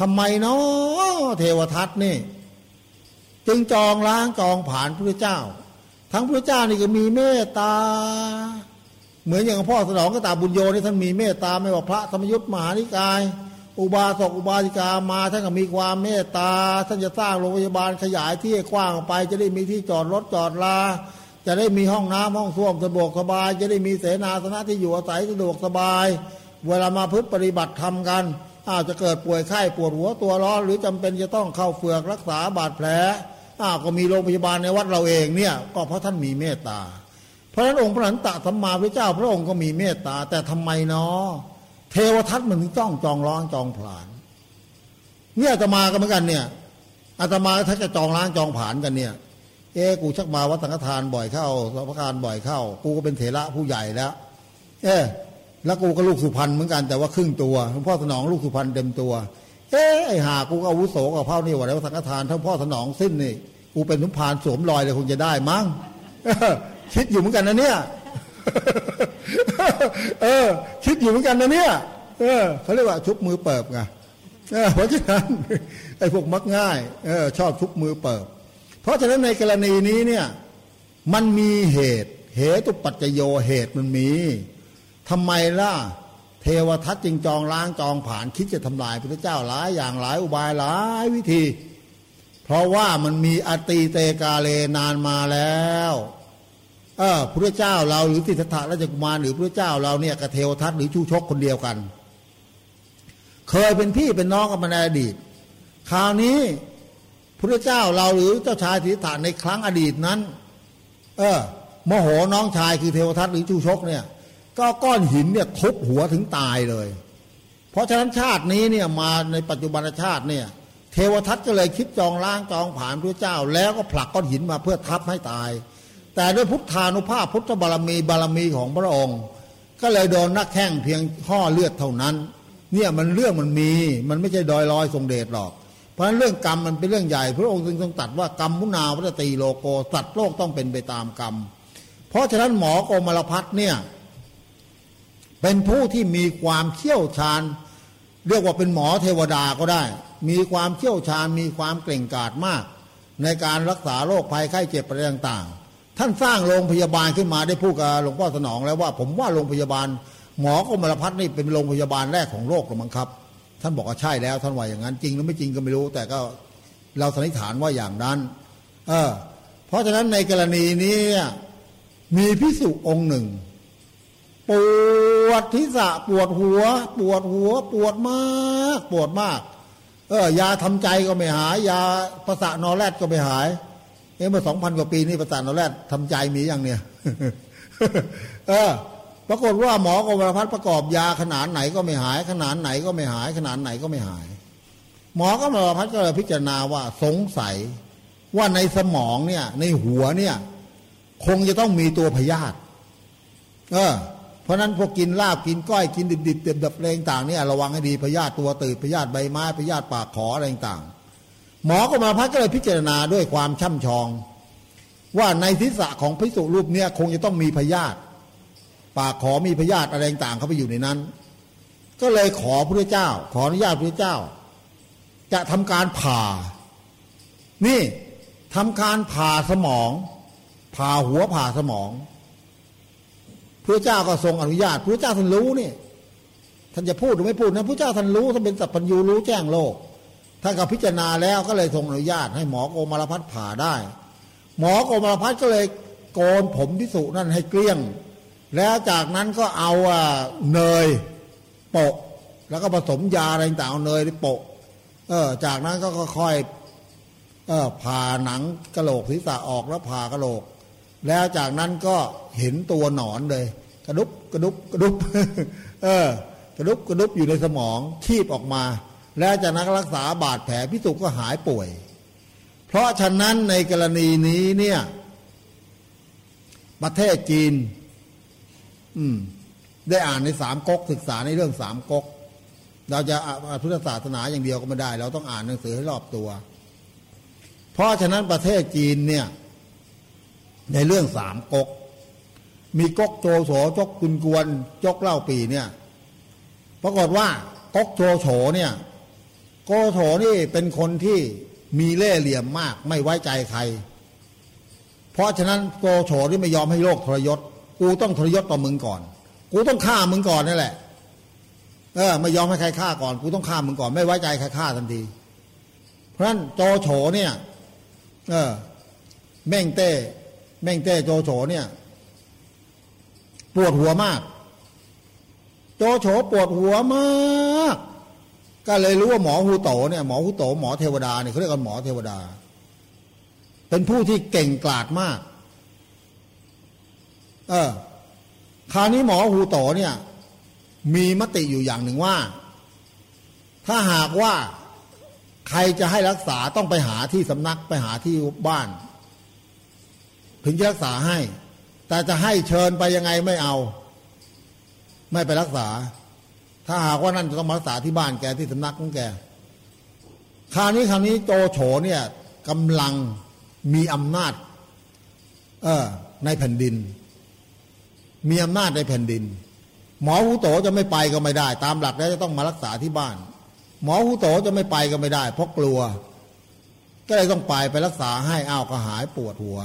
ทำไมเนาะเทวทัตนี่ จึงจองล้างจองผ่านพระเจ้า ทั้งพระเจ้านี่ก็มีเมตตา เหมือนอย่างพ่อสนองก็ตาบุญโยนี่ท่านมีเมตตาไม่ว่าพระธรรมยุทธมหานิกาย อุบาสกอุบาสิกามาท่านก็มีความเมตตาท่านจะสร้างโรงพยาบาลขยายที่กว้างไป จะได้มีที่จอดรถจอดลาจะได้มีห้องน้ำห้องส้วมสะดวกสบาย จะได้มีเสนาสนะที่อยู่อาศัยสะดวกสบาย เวลามาพึ่งปฏิบัติทำกันอาจจะเกิดป่วยไข้ปวดหัวตัวร้อน หรือจำเป็นจะต้องเข้าเฟือกรักษาบาดแผลอ้าวก็มีโรงพยาบาลในวัดเราเองเนี่ยก็เพราะท่านมีเมตตา เพราะฉะนั้นองค์พระนันตะสัมมาพระเจ้าพระองค์ก็มีเมตตาแต่ทำไมเนาะ เทวทัตมันถึงต้องจองร้องจองผลาน เนี่ยอาตมาก็เหมือนกันเนี่ยอาตมาถ้าจะจองล้างจองผานกันเนี่ย เอ๊กูชักมาวัดสังฆทานบ่อยเข้าสังฆทานบ่อยเข้า กูก็เป็นเถระผู้ใหญ่แล้ว เอ๊แล้วกูก็ลูกสุพรรณเหมือนกันแต่ว่าครึ่งตัวหลวงพ่อสนองลูกสุพรรณเต็มตัว เอ๊ไอหากูก็อาวุโสกับเผ่านี่ว่าแล้วสังฆทานทั้งพ่อสนองสิ้นนี่กูเป็นทุพานสวมรอยเลยคงจะได้มั้งคิดอยู่เหมือนกันนะเนี่ย เออ คิดอยู่เหมือนกันนะเนี่ย เออเขาเรียกว่าชุบมือเปิบไงเพราะฉะนั้นไอ้พวกมักง่ายเออชอบชุบมือเปิบ เพราะฉะนั้นในกรณีนี้เนี่ยมันมีเหตุ เหตุปัจจโยเหตุมันมีทำไมล่ะ เทวทัตจึงจองล้างจองผ่านคิดจะทำลายพระเจ้าหลายอย่างหลายอุบายหลายวิธี เพเพราะว่ามันมีอตีเตกาเลนานมาแล้ว เออพระเจ้าเราหรือติสถะราชกุมารหรือพระเจ้าเราเนี่ยกระเทวทัตหรือชูชกคนเดียวกัน เคยเป็นพี่เป็นน้องกันมาในอดีต คราวนี้พระเจ้าเราหรือเจ้าชายติสถะในครั้งอดีตนั้น เออโมโหน้องชายคือเทวทัตหรือชูชกเนี่ย ก็ก้อนหินเนี่ยทุบหัวถึงตายเลย เพราะฉะนั้นชาตินี้เนี่ยมาในปัจจุบันชาติเนี่ย เทวทัตก็เลยคิดจองล้างจองผ่านพระเจ้า แล้วก็ผลักก้อนหินมาเพื่อทับให้ตาย แต่ด้วยพุทธานุภาพพุทธบารมีบารมีของพระองค์ ก็เลยโดนนักแข้งเพียงห่อเลือดเท่านั้น เนี่ยมันเรื่องมันมีมันไม่ใช่ดอยลอยทรงเดชหรอก เพราะฉะนั้นเรื่องกรรมมันเป็นเรื่องใหญ่ พระองค์จึงทรงตรัสว่ากรรมมุนาวัตตีโลโกสัตว์โลกต้องเป็นไปตามกรรม เพราะฉะนั้นหมอโกมลพัฒเนี่ยเป็นผู้ที่มีความเชี่ยวชาญ เรียกว่าเป็นหมอเทวดาก็ได้ มีความเชี่ยวชาญมีความเก่งกาจมาก ในการรักษาโรคภัยไข้เจ็บอะไรต่างๆ ท่านสร้างโรงพยาบาลขึ้นมาได้พูดกับหลวงพ่อสนองแล้วว่า ผมว่าโรงพยาบาล หมอกรมลพัฒน์นี่เป็นโรงพยาบาลแรกของโลกหรือมั้งครับ ท่านบอกว่าใช่แล้ว ท่านว่าอย่างนั้นจริงหรือไม่จริงก็ไม่รู้ แต่ก็เราสันนิษฐานว่าอย่างนั้น เออ เพราะฉะนั้นในกรณีนี้มีพิสุองค์หนึ่ง ปวดทิศะปวดหัว ปวดหัว ปวดมาก ปวดมาก เออยาทำใจก็ไม่หาย ยาประสาทนอแรดก็ไม่หาย เอ้เมื่อสองพันกว่าปีนี่ประสาทนอแรดทำใจมีอย่างเนี่ย เออ ปรากฏว่าหมอกรพัฒน์ประกอบยาขนาดไหนก็ไม่หาย ขนาดไหนก็ไม่หาย ขนาดไหนก็ไม่หาย หมอกรพัฒน์ก็เลยพิจารณาว่าสงสัยว่าในสมองเนี่ย ในหัวเนี่ย คงจะต้องมีตัวพยาธิเออ เพราะนั้นพวกกินลาบกินก้อยกินดิบดิบเต็มดับแรงต่างเนี่ยระวังให้ดีพยาธิตัวตืดพยาธิใบไม้พยาธิปากขออะไรต่าง หมอก็มาพักก็เลยพิจารณาด้วยความช่ำชอง ว่าในทิศะของพิสุรูปเนี่ยคงจะต้องมีพยาธิปากขอมีพยาธิอะไรต่างเข้าไปอยู่ในนั้น ก็เลยขอพระเจ้า ขออนุญาตพระเจ้า จะทำการผ่า นี่ทำการผ่าสมอง ผ่าหัวผ่าสมองพระเจ้าก็ทรงอนุญาตพระเจ้าท่านรู้นี่ท่านจะพูดหรือไม่พูดนะพระเจ้าท่านรู้ท่านเป็นสัพพัญญูรู้แจ้งโลก ท่านก็พิจารณาแล้วก็เลยทรงอนุญาตให้หมอโกมารพัฒผ่าได้ หมอโกมารพัฒก็เลยโกนผมพิสุนั่นให้เกลี้ยง แล้วจากนั้นก็เอาเนยโปะ แล้วก็ผสมยาอะไรต่างเอาเนยไปโปะเออจากนั้นก็ค่อยเออผ่าหนังกระโหลกศีรษะออกแล้วผ่ากระโหลก แล้วจากนั้นก็เห็นตัวหนอนเลย กระดุบกระดุบกระดุบเออกระดุบกระดุบอยู่ในสมองคีบออกมา แล้วจากนั้นรักษาบาดแผลพิสุก็หายป่วย เพราะฉะนั้นในกรณีนี้เนี่ยประเทศจีน อืม ได้อ่านในสามก๊กศึกษาในเรื่องสามก๊กเราจะพุทธศาสนาอย่างเดียวก็ไม่ได้ เราต้องอ่านหนังสือให้รอบตัว เพราะฉะนั้นประเทศจีนเนี่ย ในเรื่องสามก๊กมีก๊กโจโฉจกกุนกวนจกเล่าปีเนี่ย ปรากฏว่าก๊กโจโฉเนี่ย โกโฉนี่เป็นคนที่มีเล่ห์เหลี่ยมมาก ไม่ไว้ใจใคร เพราะฉะนั้นโกโฉที่ไม่ยอมให้โลกทรยศ กูต้องทรยศต่อมึงก่อน กูต้องฆ่ามึงก่อนนั่นแหละ เออ ไม่ยอมให้ใครฆ่าก่อน กูต้องฆ่ามึงก่อน ไม่ไว้ใจใครฆ่าทันที เพราะฉะนั้นโจโฉเนี่ย เออ แม่งเต้ แม่งเต้โจโฉเนี่ย ปวดหัวมาก โจโฉปวดหัวมาก ก็เลยรู้ว่าหมอฮูโตเนี่ยหมอฮูโตหมอเทวดาเนี่ยเขาเรียกกันหมอเทวดา เป็นผู้ที่เก่งกลาดมาก เออคราวนี้หมอฮูโตเนี่ย มีมติอยู่อย่างหนึ่งว่า ถ้าหากว่าใครจะให้รักษาต้องไปหาที่สำนักไปหาที่บ้าน ถึงจะรักษาให้ แต่จะให้เชิญไปยังไงไม่เอา ไม่ไปรักษา ถ้าหากว่านั่นจะต้องมารักษาที่บ้านแกที่สำนักของแกคราวนี้คราวนี้โจโฉเนี่ยกำลังมีอำนาจ เออในแผ่นดิน มีอำนาจในแผ่นดิน หมอหูโตจะไม่ไปก็ไม่ได้ ตามหลักแล้วจะต้องมารักษาที่บ้าน หมอหูโตจะไม่ไปก็ไม่ได้ เพราะกลัว ก็เลยต้องไปไปรักษาให้อ้าวก็หายปวดหัว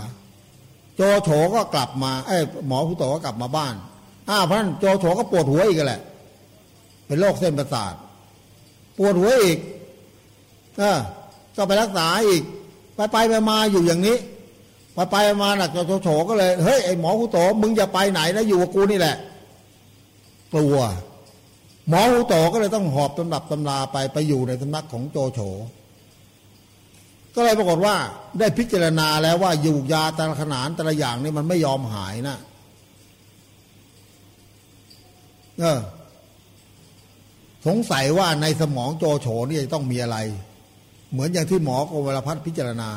โจโฉก็กลับมาเอ้หมอหูโตก็กลับมาบ้านอ้าวเพราะนั้นโจโฉก็ปวดหัวอีกแหละ เป็นโรคเส้นประสาท ปวดหัวอีกเออก็ไปรักษาอีกไปไปมาอยู่อย่างนี้ ไปไปมาหนักโฉก็เลย เฮ้ยไอหมอหูโตมึงอย่าไปไหนนะอยู่กับกูนี่แหละ กลัว หมอหูโตก็เลยต้องหอบตำรับตำราไปไปอยู่ในสำนักของโจโฉก็เลยปรากฏว่าได้พิจารณาแล้วว่าอยู่ยาแต่ละขนานแต่ละอย่างนี่มันไม่ยอมหายนะ เออ สงสัยว่าในสมองโจโฉนี่จะต้องมีอะไร เหมือนอย่างที่หมอกรมลพัฒพิจารณา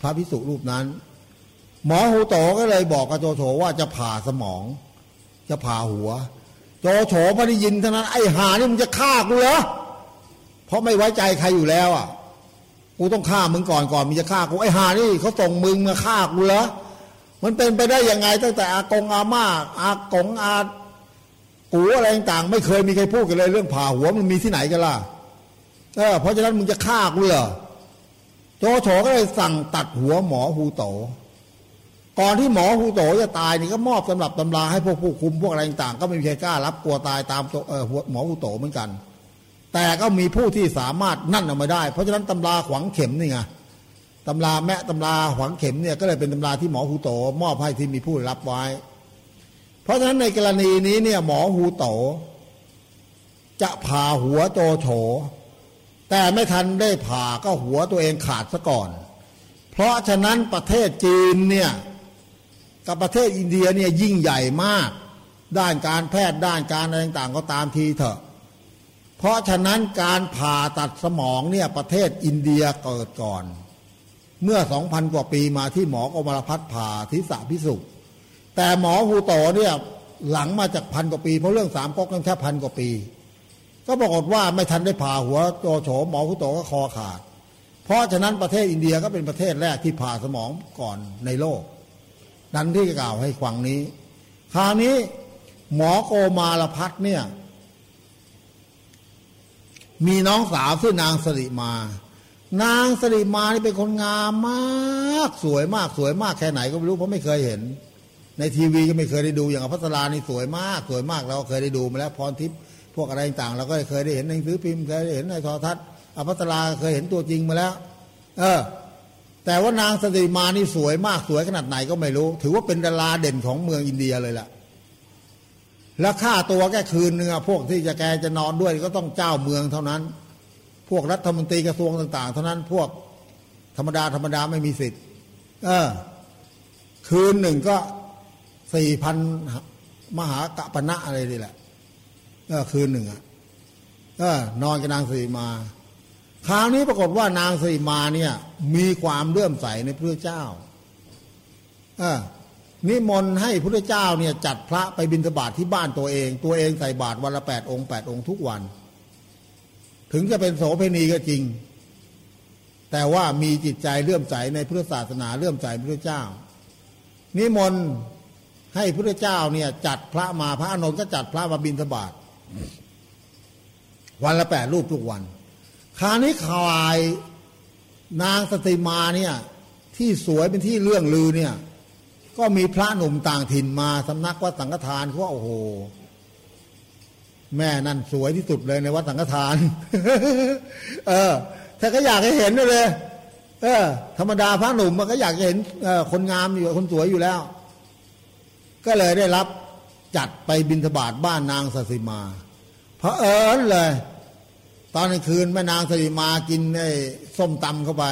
พระพิสุรูปนั้น หมอหูโตก็เลยบอกกับโจโฉว่าจะผ่าสมอง จะผ่าหัว โจโฉพอได้ยินเท่านั้นไอ้หานี่มึงจะฆ่ากูเหรอเพราะไม่ไว้ใจใครอยู่แล้วอะกูต้องฆ่ามึงก่อนก่อนมึงจะฆ่ากูไอ้หานี่เขาส่งมึงมาฆ่ากูเหรอมันเป็นไปได้ยังไงตั้งแต่อากงอาม่าอากงอา กูอะไรต่างไม่เคยมีใครพูดกันเลยเรื่องผ่าหัวมันมีที่ไหนกันล่ะเออเพราะฉะนั้นมึงจะฆ่ากูเหรอโจโฉก็เลยสั่งตัดหัวหมอฮูโต ก่อนที่หมอฮูโตจะตายนี่ก็มอบสำหรับตำราให้พวกผู้คุมพวกอะไรต่างก็ไม่มีใครกล้ารับกลัวตายตามเออหมอฮูโตเหมือนกัน แต่ก็มีผู้ที่สามารถนั่นออกมาได้ เพราะฉะนั้นตำราขวังเข็มนี่ไงตำราแมะตำราขวังเข็มเนี่ยก็เลยเป็นตำราที่หมอฮูโต มอบให้ที่มีผู้รับไว้ เพราะฉะนั้นในกรณีนี้เนี่ยหมอฮูโตจะผ่าหัวโจโฉแต่ไม่ทันได้ผ่าก็หัวตัวเองขาดซะก่อน เพราะฉะนั้นประเทศจีนเนี่ยกับประเทศอินเดียเนี่ยยิ่งใหญ่มาก ด้านการแพทย์ด้านการอะไรต่างๆ ก็ตามทีเถอะ เพราะฉะนั้นการผ่าตัดสมองเนี่ยประเทศอินเดียเกิดก่อน เมื่อสองพันกว่าปีมาที่หมอกมลพัฒผ่าทิศพิสุ แต่หมอฮูโตเนี่ยหลังมาจากพันกว่าปี เพราะเรื่องสามก๊กนั่นแค่พันกว่าปี ก็ปรากฏว่าไม่ทันได้ผ่าหัวโจโฉหมอคุโตก็คอขาด เพราะฉะนั้นประเทศอินเดียก็เป็นประเทศแรกที่ผ่าสมองก่อนในโลก นั้นที่กล่าวให้ฟังนี้ คราวนี้หมอโกมาลพัฒเนี่ยมีน้องสาวชื่อนางสริมา นางสริมานี่เป็นคนงามมาก สวยมากสวยมากแค่ไหนก็ไม่รู้เพราะไม่เคยเห็น ในทีวีก็ไม่เคยได้ดูอย่างอภัสรานี่สวยมากสวยมากเราเคยได้ดูมาแล้วพรทิพย์พวกอะไรต่างเราก็เคยได้เห็นในหนังสือพิมพ์เคยได้เห็นในโทรทัศน์อภัสราเคยเห็นตัวจริงมาแล้ว เออ แต่ว่านางสิริมานี่สวยมากสวยขนาดไหนก็ไม่รู้ ถือว่าเป็นดาราเด่นของเมืองอินเดียเลยล่ะแล้วค่าตัวแค่คืนนึงอพวกที่จะแกจะนอนด้วยก็ต้องเจ้าเมืองเท่านั้น พวกรัฐมนตรีกระทรวงต่าง ๆ เท่านั้นพวกธรรมดาธรรมดาไม่มีสิทธิ์ เออ คืนหนึ่งก็ สี่พันมหากะปณะอะไรนี่แหละก็คืนหนึ่งอะก็นอนกับนางสีมา คราวนี้ปรากฏว่านางสีมาเนี่ย มีความเลื่อมใสในพระเจ้าอนิมนต์ให้พระเจ้าเนี่ย จัดพระไปบิณฑบาตทที่บ้านตัวเอง ตัวเองใส่บาตรวันละแปดองค์แปดองค์ทุกวัน ถึงจะเป็นโสเพณีก็จริง แต่ว่ามีจิตใจเลื่อมใสในพุทธศาสนาเลื่อมใสพระเจ้า นิมนต์ ให้พระเจ้าเนี่ย จัดพระมาพระอนุนก็จัดพระมาบิณฑบาตวันละแปดรูปทุกวัน คราวนี้ข่ายนางสติมาเนี่ย ที่สวยเป็นที่เรื่องลือเนี่ย ก็มีพระหนุ่มต่างถิ่นมาสำนักวัดสังฆทานเขาว่าโอ้โห แม่นั่นสวยที่สุดเลยในวัดสังฆทาน เออถ้าก็อยากให้เห็นเลย เออ ธรรมดาพระหนุ่มมันก็อยากเห็นคนงามอยู่คนสวยอยู่แล้ว ก็เลยได้รับจัดไปบินทบาทบ้านนางสสิมาพระเอิญเลย ตอนกลางคืนแม่นางสสิมากินไอ้ส้มตำเข้าไป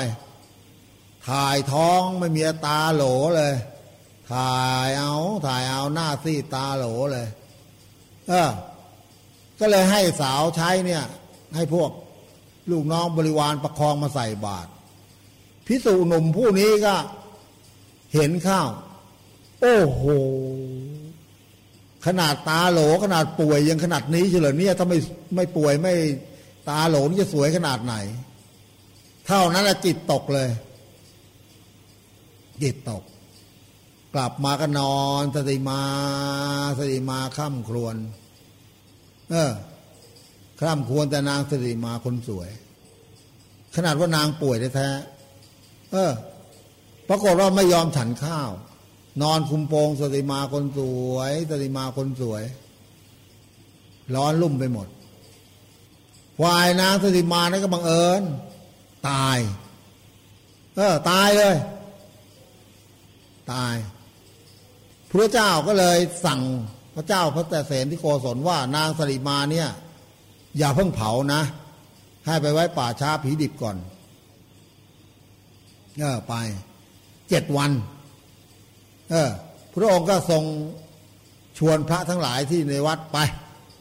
ถ่ายท้องไม่มีตาโหลเลย ถ่ายเอาถ่ายเอาหน้าซีตาโหลเลย เออ ก็เลยให้สาวใช้เนี่ย ให้พวกลูกน้องบริวารประคองมาใส่บาตรพิสูหนุ่มผู้นี้ก็เห็นข้าว โอ้โห ขนาดตาโหลขนาดป่วยยังขนาดนี้เฉลยเนี่ยถ้าไม่ไม่ป่วยไม่ตาโหลนี่จะสวยขนาดไหน เท่านั้นแหละจิตตกเลย จิตตก กลับมาก็นอนสติมาสติมาข้ามครวน เออข้ามครวรแต่นางสติมาคนสวย ขนาดว่านางป่วยแท้เออปรากฏว่าไม่ยอมฉันข้าว นอนคุมโปงสติมาคนสวยสติมาคนสวย ร้อนลุ่มไปหมดวายนางสติมานี่ก็บังเอิญ ตาย เออ ตายเลย ตายพระเจ้าก็เลยสั่งพระเจ้าพระแต่เสนที่โกศลว่านางสริมาเนี่ย อย่าเพิ่งเผานะ ให้ไปไว้ป่าช้าผีดิบก่อนเออไปเจ็ดวัน เออพระองค์ก็ทรงชวนพระทั้งหลายที่ในวัดไป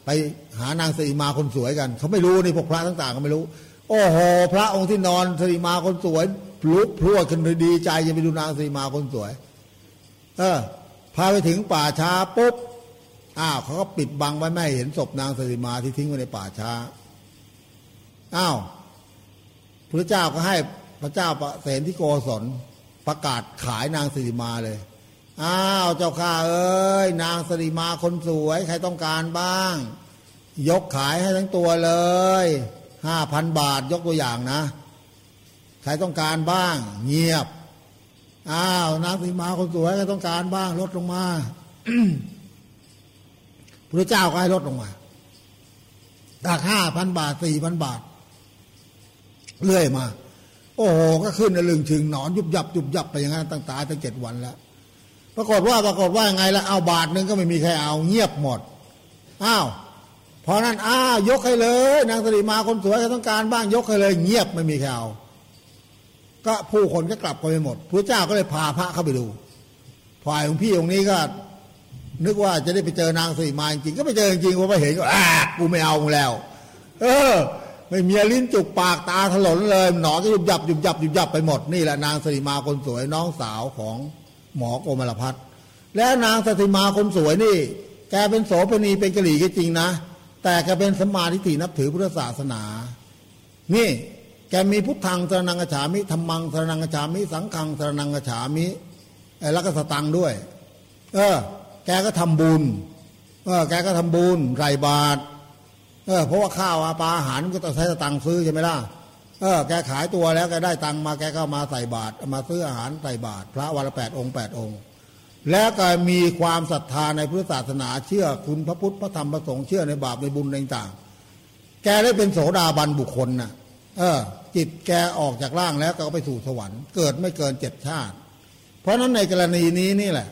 ไปหานางสริมาคนสวยกัน เขาไม่รู้นี่พวกพระต่างๆก็ไม่รู้ โอ้โห พระองค์ที่นอนสริมาคนสวยพลุกพลวดกันดีใจจะไปดูนางสริมาคนสวย เออพาไปถึงป่าช้าปุ๊บอ้าวเขาก็ปิดบังไว้ไม่เห็นศพนางสริมาที่ทิ้งไว้ในป่าช้าอ้าวพระเจ้าก็ให้พระเจ้าประเสนที่โกศลประกาศขายนางสิริมาเลย อ้าวเจ้าข้าเอ้ย นางสริมาคนสวยใครต้องการบ้าง ยกขายให้ทั้งตัวเลยห้าพันบาทยกตัวอย่างนะ ใครต้องการบ้าง เงียบ อ้าวนางสริมาคนสวยใครต้องการบ้าง ลดลงมาพระเจ้าก็ให้ลดลงมาจากห้าพันบาทสี่พันบาท เรื่อยมา โอ้โหก็ขึ้นในลึงถึงหนอนยุบยับยุบยับไปอย่างนั้นตั้งตายตั้งเจ็ดวันแล้ว ปรากฏว่าปรากฏว่ายังไงละเอาบาทหนึ่งก็ไม่มีใครเอาเงียบหมดอ้าวเพราะนั้นอ้าวยกให้เลย นางสริมาคนสวยใครต้องการบ้างยกให้เลย เงียบไม่มีใครเอาก็ผู้คนก็กลับไปหมดพระเจ้าก็เลยพาพระเข้าไปดูฝ่ายของพี่องค์นี้ก็ นึกว่าจะได้ไปเจอนางสริมาจริงก็ไปเจอจริงๆพอไปเห็นก็อ่ากูไม่เอามึงแล้ว เออไม่มีลิ้นจุกปากตาถลนเลย หนอนก็ยุบยับยุบยับยุบยับไปหมดนี่แหละนางสริมาคนสวยน้องสาวของ หมอโกมลพัฒและนางสริมาคนสวยนี่ แกเป็นโสเภณีเป็นกะหรี่ก็จริงนะ แต่แกเป็นสมาทิฏฐินับถือพุทธศาสนา นี่แกมีพุทธังสรนังกฉามิธรรมังสรนังกฉามิ สังฆังสรนังกฉามิแล้วก็สตังด้วย เออ แกก็ทำบุญ เออ แกก็ทำบุญไรบาทเออ เพราะว่าข้าวปลาอาหารก็ต้องใช้สตังซื้อใช่ไหมล่ะ เออแกขายตัวแล้วแกได้ตังค์มาแกก็มาใส่บาตรมาซื้ออาหารใส่บาตรพระวันละแปดองค์แปดองค์ แล้วก็มีความศรัทธาในพุทธศาสนาเชื่อคุณพระพุทธพระธรรมพระสงฆ์เชื่อในบาปในบุญต่างๆ แกได้เป็นโสดาบันบุคคลน่ะเออ จิตแกออกจากร่างแล้วก็ไปสู่สวรรค์เกิดไม่เกินเจ็ดชาติ เพราะฉะนั้นในกรณีนี้นี่แหละ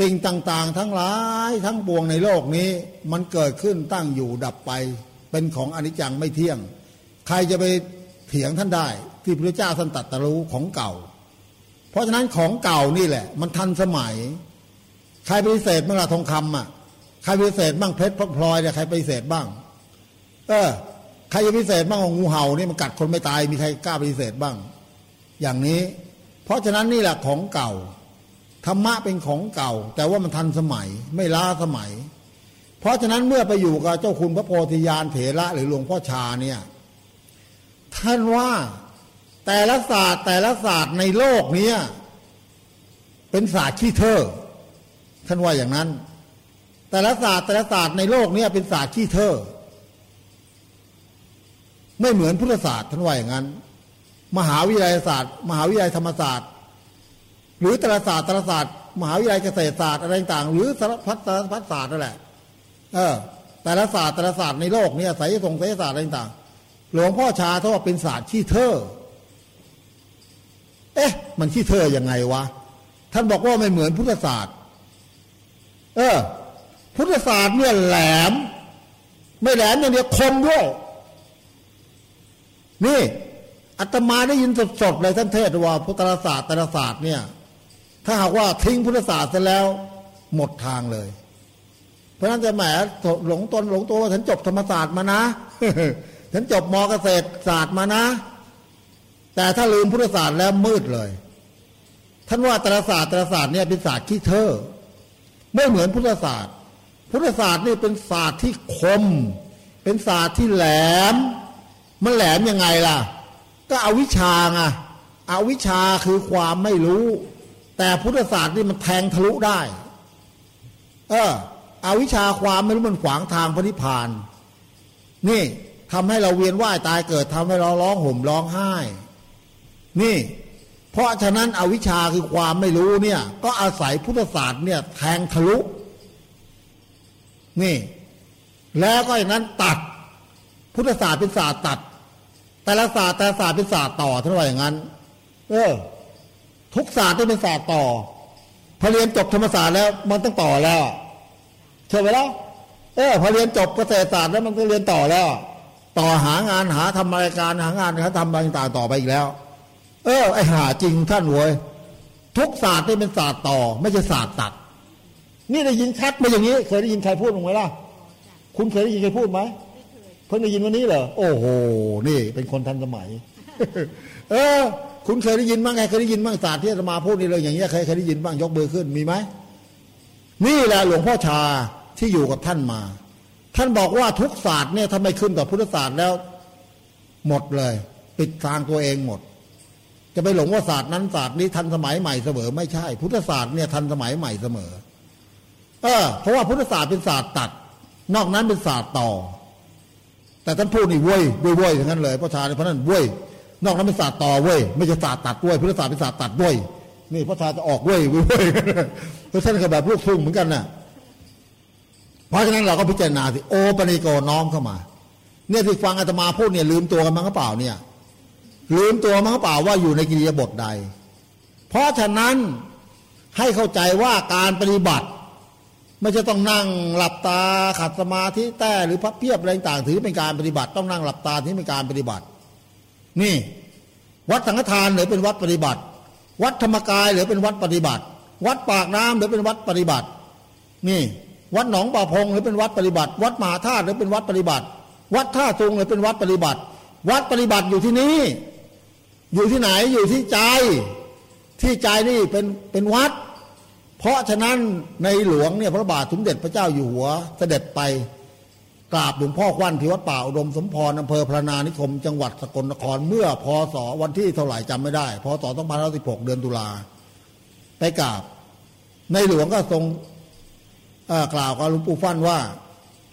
สิ่งต่างๆ ทั้งหลายทั้งปวงในโลกนี้ มันเกิดขึ้นตั้งอยู่ดับไป เป็นของอนิจจังไม่เที่ยง ใครจะไป เถียงท่านได้ ที่พระเจ้าท่านตัดตรู้ของเก่า เพราะฉะนั้นของเก่านี่แหละ มันทันสมัย ใครปฏิเสธบ้างล่ะทองคำอะใครปฏิเสธบ้างเพชรพลอยเนี่ยใครปฏิเสธบ้าง เออใครจะปฏิเสธบ้างของงูเห่านี่มันกัดคนไม่ตายมีใครกล้าปฏิเสธบ้าง อย่างนี้ เพราะฉะนั้นนี่แหละของเก่าธรรมะเป็นของเก่า แต่ว่ามันทันสมัยไม่ล้าสมัย เพราะฉะนั้นเมื่อไปอยู่กับเจ้าคุณพระโพธิญาณเถระหรือหลวงพ่อชาเนี่ย ท่านว่าแต่ละศาสตร์แต่ละศาสตร์ในโลกนี้เป็นศาสตร์ขี้เท่อท่านว่าอย่างนั้น แต่ละศาสตร์แต่ละศาสตร์ในโลกนี้เป็นศาสตร์ขี้เท่อไม่เหมือนพุทธศาสตร์ท่านว่าอย่างนั้น มหาวิทยาลัยศาสตร์ มหาวิทยาลัยธรรมศาสตร์ หรือตรศาสตร์ตรศาสตร์ มหาวิทยาลัยเกษตรศาสตร์อะไรต่างหรือสารพัดสารพัดศาสตร์นั่นแหละ เออ แต่ละศาสตร์แต่ละศาสตร์ในโลกนี้สายส่งสายศาสตร์อะไรต่าง หลวงพ่อชาเขาว่าเป็นศาสตร์ขี้เท่อเอ๊ะ มันขี้เท่อยังไงวะ ท่านบอกว่าไม่เหมือนพุทธศาสตร์ เออ พุทธศาสตร์เนี่ยแหลม ไม่แหลมอย่างเดียวคมด้วย นี่อาตมาได้ยินสดๆเลยท่านเทศว่าพุทธศาสตร์แต่ละศาสตร์เนี่ย ถ้าหากว่าทิ้งพุทธศาสตร์เสร็จแล้ว หมดทางเลย เพราะนั้นจะแหมหลงตนหลงตัวว่าฉันจบธรรมศาสตร์มานะ ฉันจบมเกษตรศาสตร์มานะ แต่ถ้าลืมพุทธศาสตร์แล้วมืดเลย ท่านว่าตรศาสตร์ตรศาสตร์เนี่ยเป็นศาสตร์ขี้เท่อไม่เหมือนพุทธศาสตร์ พุทธศาสตร์นี่เป็นศาสตร์ที่คม เป็นศาสตร์ที่แหลม มันแหลมยังไงล่ะ ก็อวิชชาไงอวิชชาคือความไม่รู้ แต่พุทธศาสตร์นี่มันแทงทะลุได้ เอออวิชชาความไม่รู้มันขวางทางพระนิพพาน นี่ ทำให้เราเวียนว่ายตายเกิดทำให้เราร้องห่มร้องไห้ นี่ เพราะฉะนั้นอวิชชาคือความไม่รู้เนี่ย ก็อาศัยพุทธศาสตร์เนี่ยแทงทะลุ นี่ แล้วก็อย่างนั้นตัด พุทธศาสตร์เป็นศาสตร์ตัด แต่ละศาสตร์แต่ศาสตร์เป็นศาสตร์ต่อท่านว่าอย่างนั้น เออ ทุกศาสตร์ที่เป็นศาสตร์ต่อพอเรียนจบธรรมศาสตร์แล้วมันต้องต่อแล้วใช่ไหมล่ะเออพอเรียนจบเกษตรศาสตร์แล้วมันก็เรียนต่อแล้ว ต่อหางานหาทำรายการหางานหาทำอะไรต่างต่อไปอีกแล้ว เออไอหาจริงท่านเว้ยทุกศาสตร์ที่เป็นศาสตร์ต่อ ไม่ใช่ศาสตร์ตัด นี่ได้ยินชัดมาอย่างนี้ เคยได้ยินใครพูดไหมล่ะ คุณเคยได้ยินใครพูดไหมเพิ่งได้ยินวันนี้เหรอโอ้โหนี่เป็นคนทันสมัย เออ คุณเคยได้ยินบ้างไงเคยได้ยินบ้างศาสตร์ที่อาตมาพูดนี่เลยอย่างเงี้ยเคยเคยได้ยินบ้างยกมือร์ขึ้นมีไหมนี่แหละหลวงพ่อชาที่อยู่กับท่านมา ท่านบอกว่าทุกศาสตร์เนี่ยถ้าไม่ขึ้นต่อพุทธศาสตร์แล้ว หมดเลย ปิดทางตัวเองหมด จะไปหลงว่าศาสตร์นั้นศาสตร์นี้ทันสมัยใหม่เสมอไม่ใช่ พุทธศาสตร์เนี่ยทันสมัยใหม่เสมอ เออ เพราะว่าพุทธศาสตร์เป็นศาสตร์ตัด นอกนั้นเป็นศาสตร์ต่อ แต่ท่านพูดนี่เว้ยเว้ยเว้ยอย่างนั้นเลยพระชาเพราะนั้นเว้ยนอกนั้นเป็นศาสตร์ต่อเว้ยไม่ใช่ศาสตร์ตัดเว้ยพุทธศาสตร์เป็นศาสตร์ตัดเว้ยนี่พระชาจะออกเว้ยเว้ยเว้ยเพราะท่านก็แบบลูกทุ่งเหมือนกันน่ะ เพราะฉะนั้นเราก็พิจารณาสิโอปนิโกน้อมเข้ามา เนี่ยที่ฟังอาตมาพูดเนี่ยลืมตัวกันมั้งหรือเปล่าเนี่ย ลืมตัวมั้งหรือเปล่าว่าอยู่ในกิริยาบทใด เพราะฉะนั้นให้เข้าใจว่าการปฏิบัติ ไม่ใช่ต้องนั่งหลับตาขัดสมาธิแต่หรือพับเพียบอะไรต่างถือเป็นการปฏิบัติ ต้องนั่งหลับตาที่เป็นการปฏิบัติ นี่ วัดสังฆทานหรือเป็นวัดปฏิบัติ วัดธรรมกายหรือเป็นวัดปฏิบัติ วัดปากน้ำหรือเป็นวัดปฏิบัติ นี่ วัดหนองป่าพงหรือเป็นวัดปฏิบัติ วัดมหาธาตุหรือเป็นวัดปฏิบัติ วัดท่าตุงหรือเป็นวัดปฏิบัติ วัดปฏิบัติอยู่ที่นี้อยู่ที่ไหนอยู่ที่ใจ ที่ใจนี่เป็นเป็นวัด เพราะฉะนั้นในหลวงเนี่ยพระบาทสมเด็จพระเจ้าอยู่หัวเสด็จไปกราบหลวงพ่อควันที่วัดป่าอุดมสมพรอำเภอพระนานิคม จังหวัดสกลนครเมื่อพศวันที่เท่าไหร่จำไม่ได้พศ2516เดือนตุลาไปกราบ ในหลวงก็ทรง กล่าวกับหลวงปู่ฟั่นว่า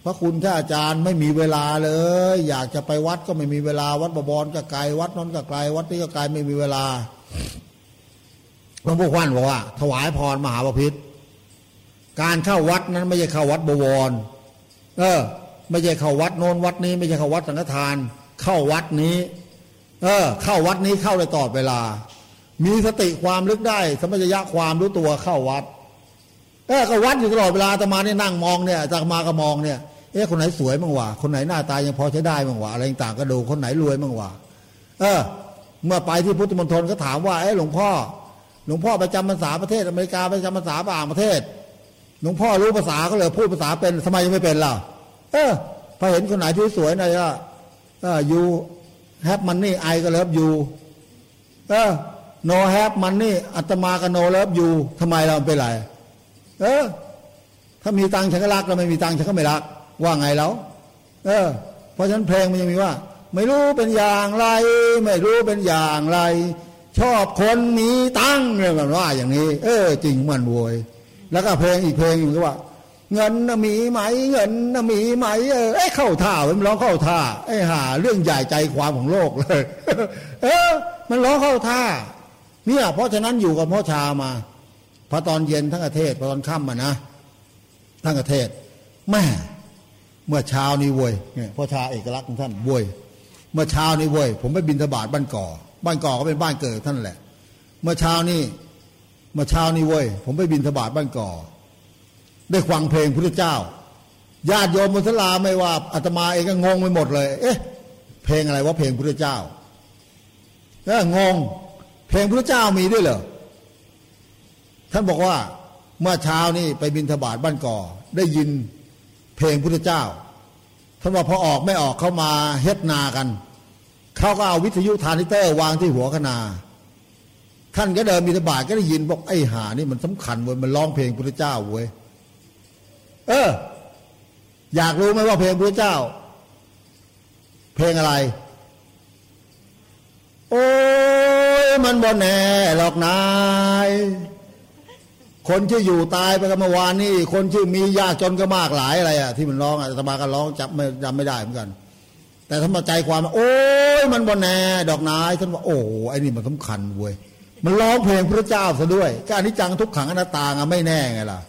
พระคุณท่านอาจารย์ไม่มีเวลาเลย อยากจะไปวัดก็ไม่มีเวลาวัดบบอนก็ไกลวัดนนก็ไกลวัดนี้ก็ไกลไม่มีเวลาหลวงปู่ฟั่นบอกว่า ถวายพรมหาปพิธการเข้าวัดนั้นไม่ใช่เข้าวัดบวร เออ ไม่ใช่เข้าวัดโน้นวัดนี้ ไม่ใช่เข้าวัดสังฆทาน เข้าวัดนี้ เออ เข้าวัดนี้เข้าได้ตลอดเวลา มีสติความลึกได้ สมัญญะความรู้ตัวเข้าวัด เออก็วัดอยู่ตลอดเวลาตมาเนี่ยนั่งมองเนี่ยจากมาก็มองเนี่ยเอ๊ะคนไหนสวยบ้างวะคนไหนหน้าตายังพอใช้ได้บ้างวะอะไรต่างก็ดูคนไหนรวยบ้างวะเออ เมื่อไปที่พุทธมณฑลก็ถามว่าเอ๊ะหลวงพ่อ หลวงพ่อประจำภาษาประเทศอเมริกาประจำภาษาต่างประเทศ หลวงพ่อรู้ภาษาก็เลยพูดภาษาเป็นทำไมยังไม่เป็นล่ะเออพอเห็นคนไหนที่สวยหน่อยก็เออ you have money I ก็ love you เออ no have money อัตมาก็ no love you ทำไมเราเป็นไร เออ ถ้ามีตังฉันก็รักเราไม่มีตังฉันก็ไม่รัก ว่าไงแล้ว เออ เพราะฉะนั้นเพลงมันยังมีว่า ไม่รู้เป็นอย่างไร ไม่รู้เป็นอย่างไร ชอบคนมีตังเนี่ยมันว่าอย่างนี้ เออ จริงมันโวยแล้วก็เพลงอีกเพลงหนึ่งก็ว่า เงินน่ะมีไหม เงินน่ะมีไหมเออไอ้เข้าท่ามันร้องเข้าท่าไอ้หา เรื่องใหญ่ใจความของโลกเลย เออ มันร้องเข้าท่าเนี่ยเพราะฉะนั้นอยู่กับพ่อชามา อตอนเย็นทั้งประเทศพอตอนค่ำมานะทั้งประเทศแม่เมื่อเช้านี้เว้ยเนี่ยพ่อชาเอกลักษณ์ของท่านเว้ยเมื่อเช้านี้เว้ยผมไปบินทบาทบ้านก่อ บ้านก่อก็เป็นบ้านเกิดท่านแหละ เมื่อเช้านี้เมื่อเช้านี้เว้ยผมไปบินทบาทบ้านก่อ ได้ฟังเพลงพุทธเจ้าญาติโยมมุสลาไม่ว่าอาตมาเองก็งงไปหมดเลย เอ๊ะ เพลงอะไรว่าเพลงพุทธเจ้าเอองง เพลงพุทธเจ้ามีด้วยเหรอ ท่านบอกว่าเมื่อเช้านี่ไปบินทบาทบ้านก่อ ได้ยินเพลงพุทธเจ้าท่านว่าพอออกไม่ออกเข้ามาเฮ็ดนากันเขาก็เอาวิทยุทานิเตอร์วางที่หัวคณาท่านก็เดินบินทบาทก็ได้ยินบอกไอ้หานี่มันสำคัญเว้ยมันร้องเพลงพุทธเจ้าเว้ยเออ อยากรู้ไหมว่าเพลงพุทธเจ้า เพลงอะไร โอ้ยมันบ่แน่หรอกนาย คนชื่ออยู่ตายไปกันเมื่อวานนี่คนชื่อมียากจนก็มากหลายอะไรอะที่มันร้องอะธมาก็ร้องจับไม่จำไม่ได้เหมือนกัน แต่ถ้ามาใจความโอ้ยมันบนแน่ดอกนายท่านว่าโอ้ไอ้นี่มันสำคัญเว้ยมันร้องเพลงพระเจ้าซะด้วยก็อนิจจังทุกขังอนัตตาอะไม่แน่ไงล่ะ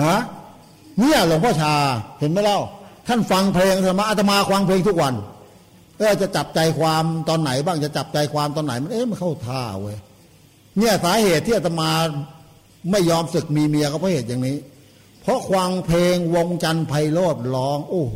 ฮะเนี่ยหลวงพ่อชาเห็นไหมเล่า ท่านฟังเพลงธรรมะอาตมาฟังเพลงทุกวันก็จะจับใจความตอนไหนบ้างจะจับใจความตอนไหนมันเอ๊ะมันเข้าท่าเว้ยเนี่ยสาเหตุที่อาตมา ไม่ยอมศึกมีเมียก็เพราะเหตุอย่างนี้ เพราะควังเพลงวงจันทร์ไพโรดร้อง โอ้โห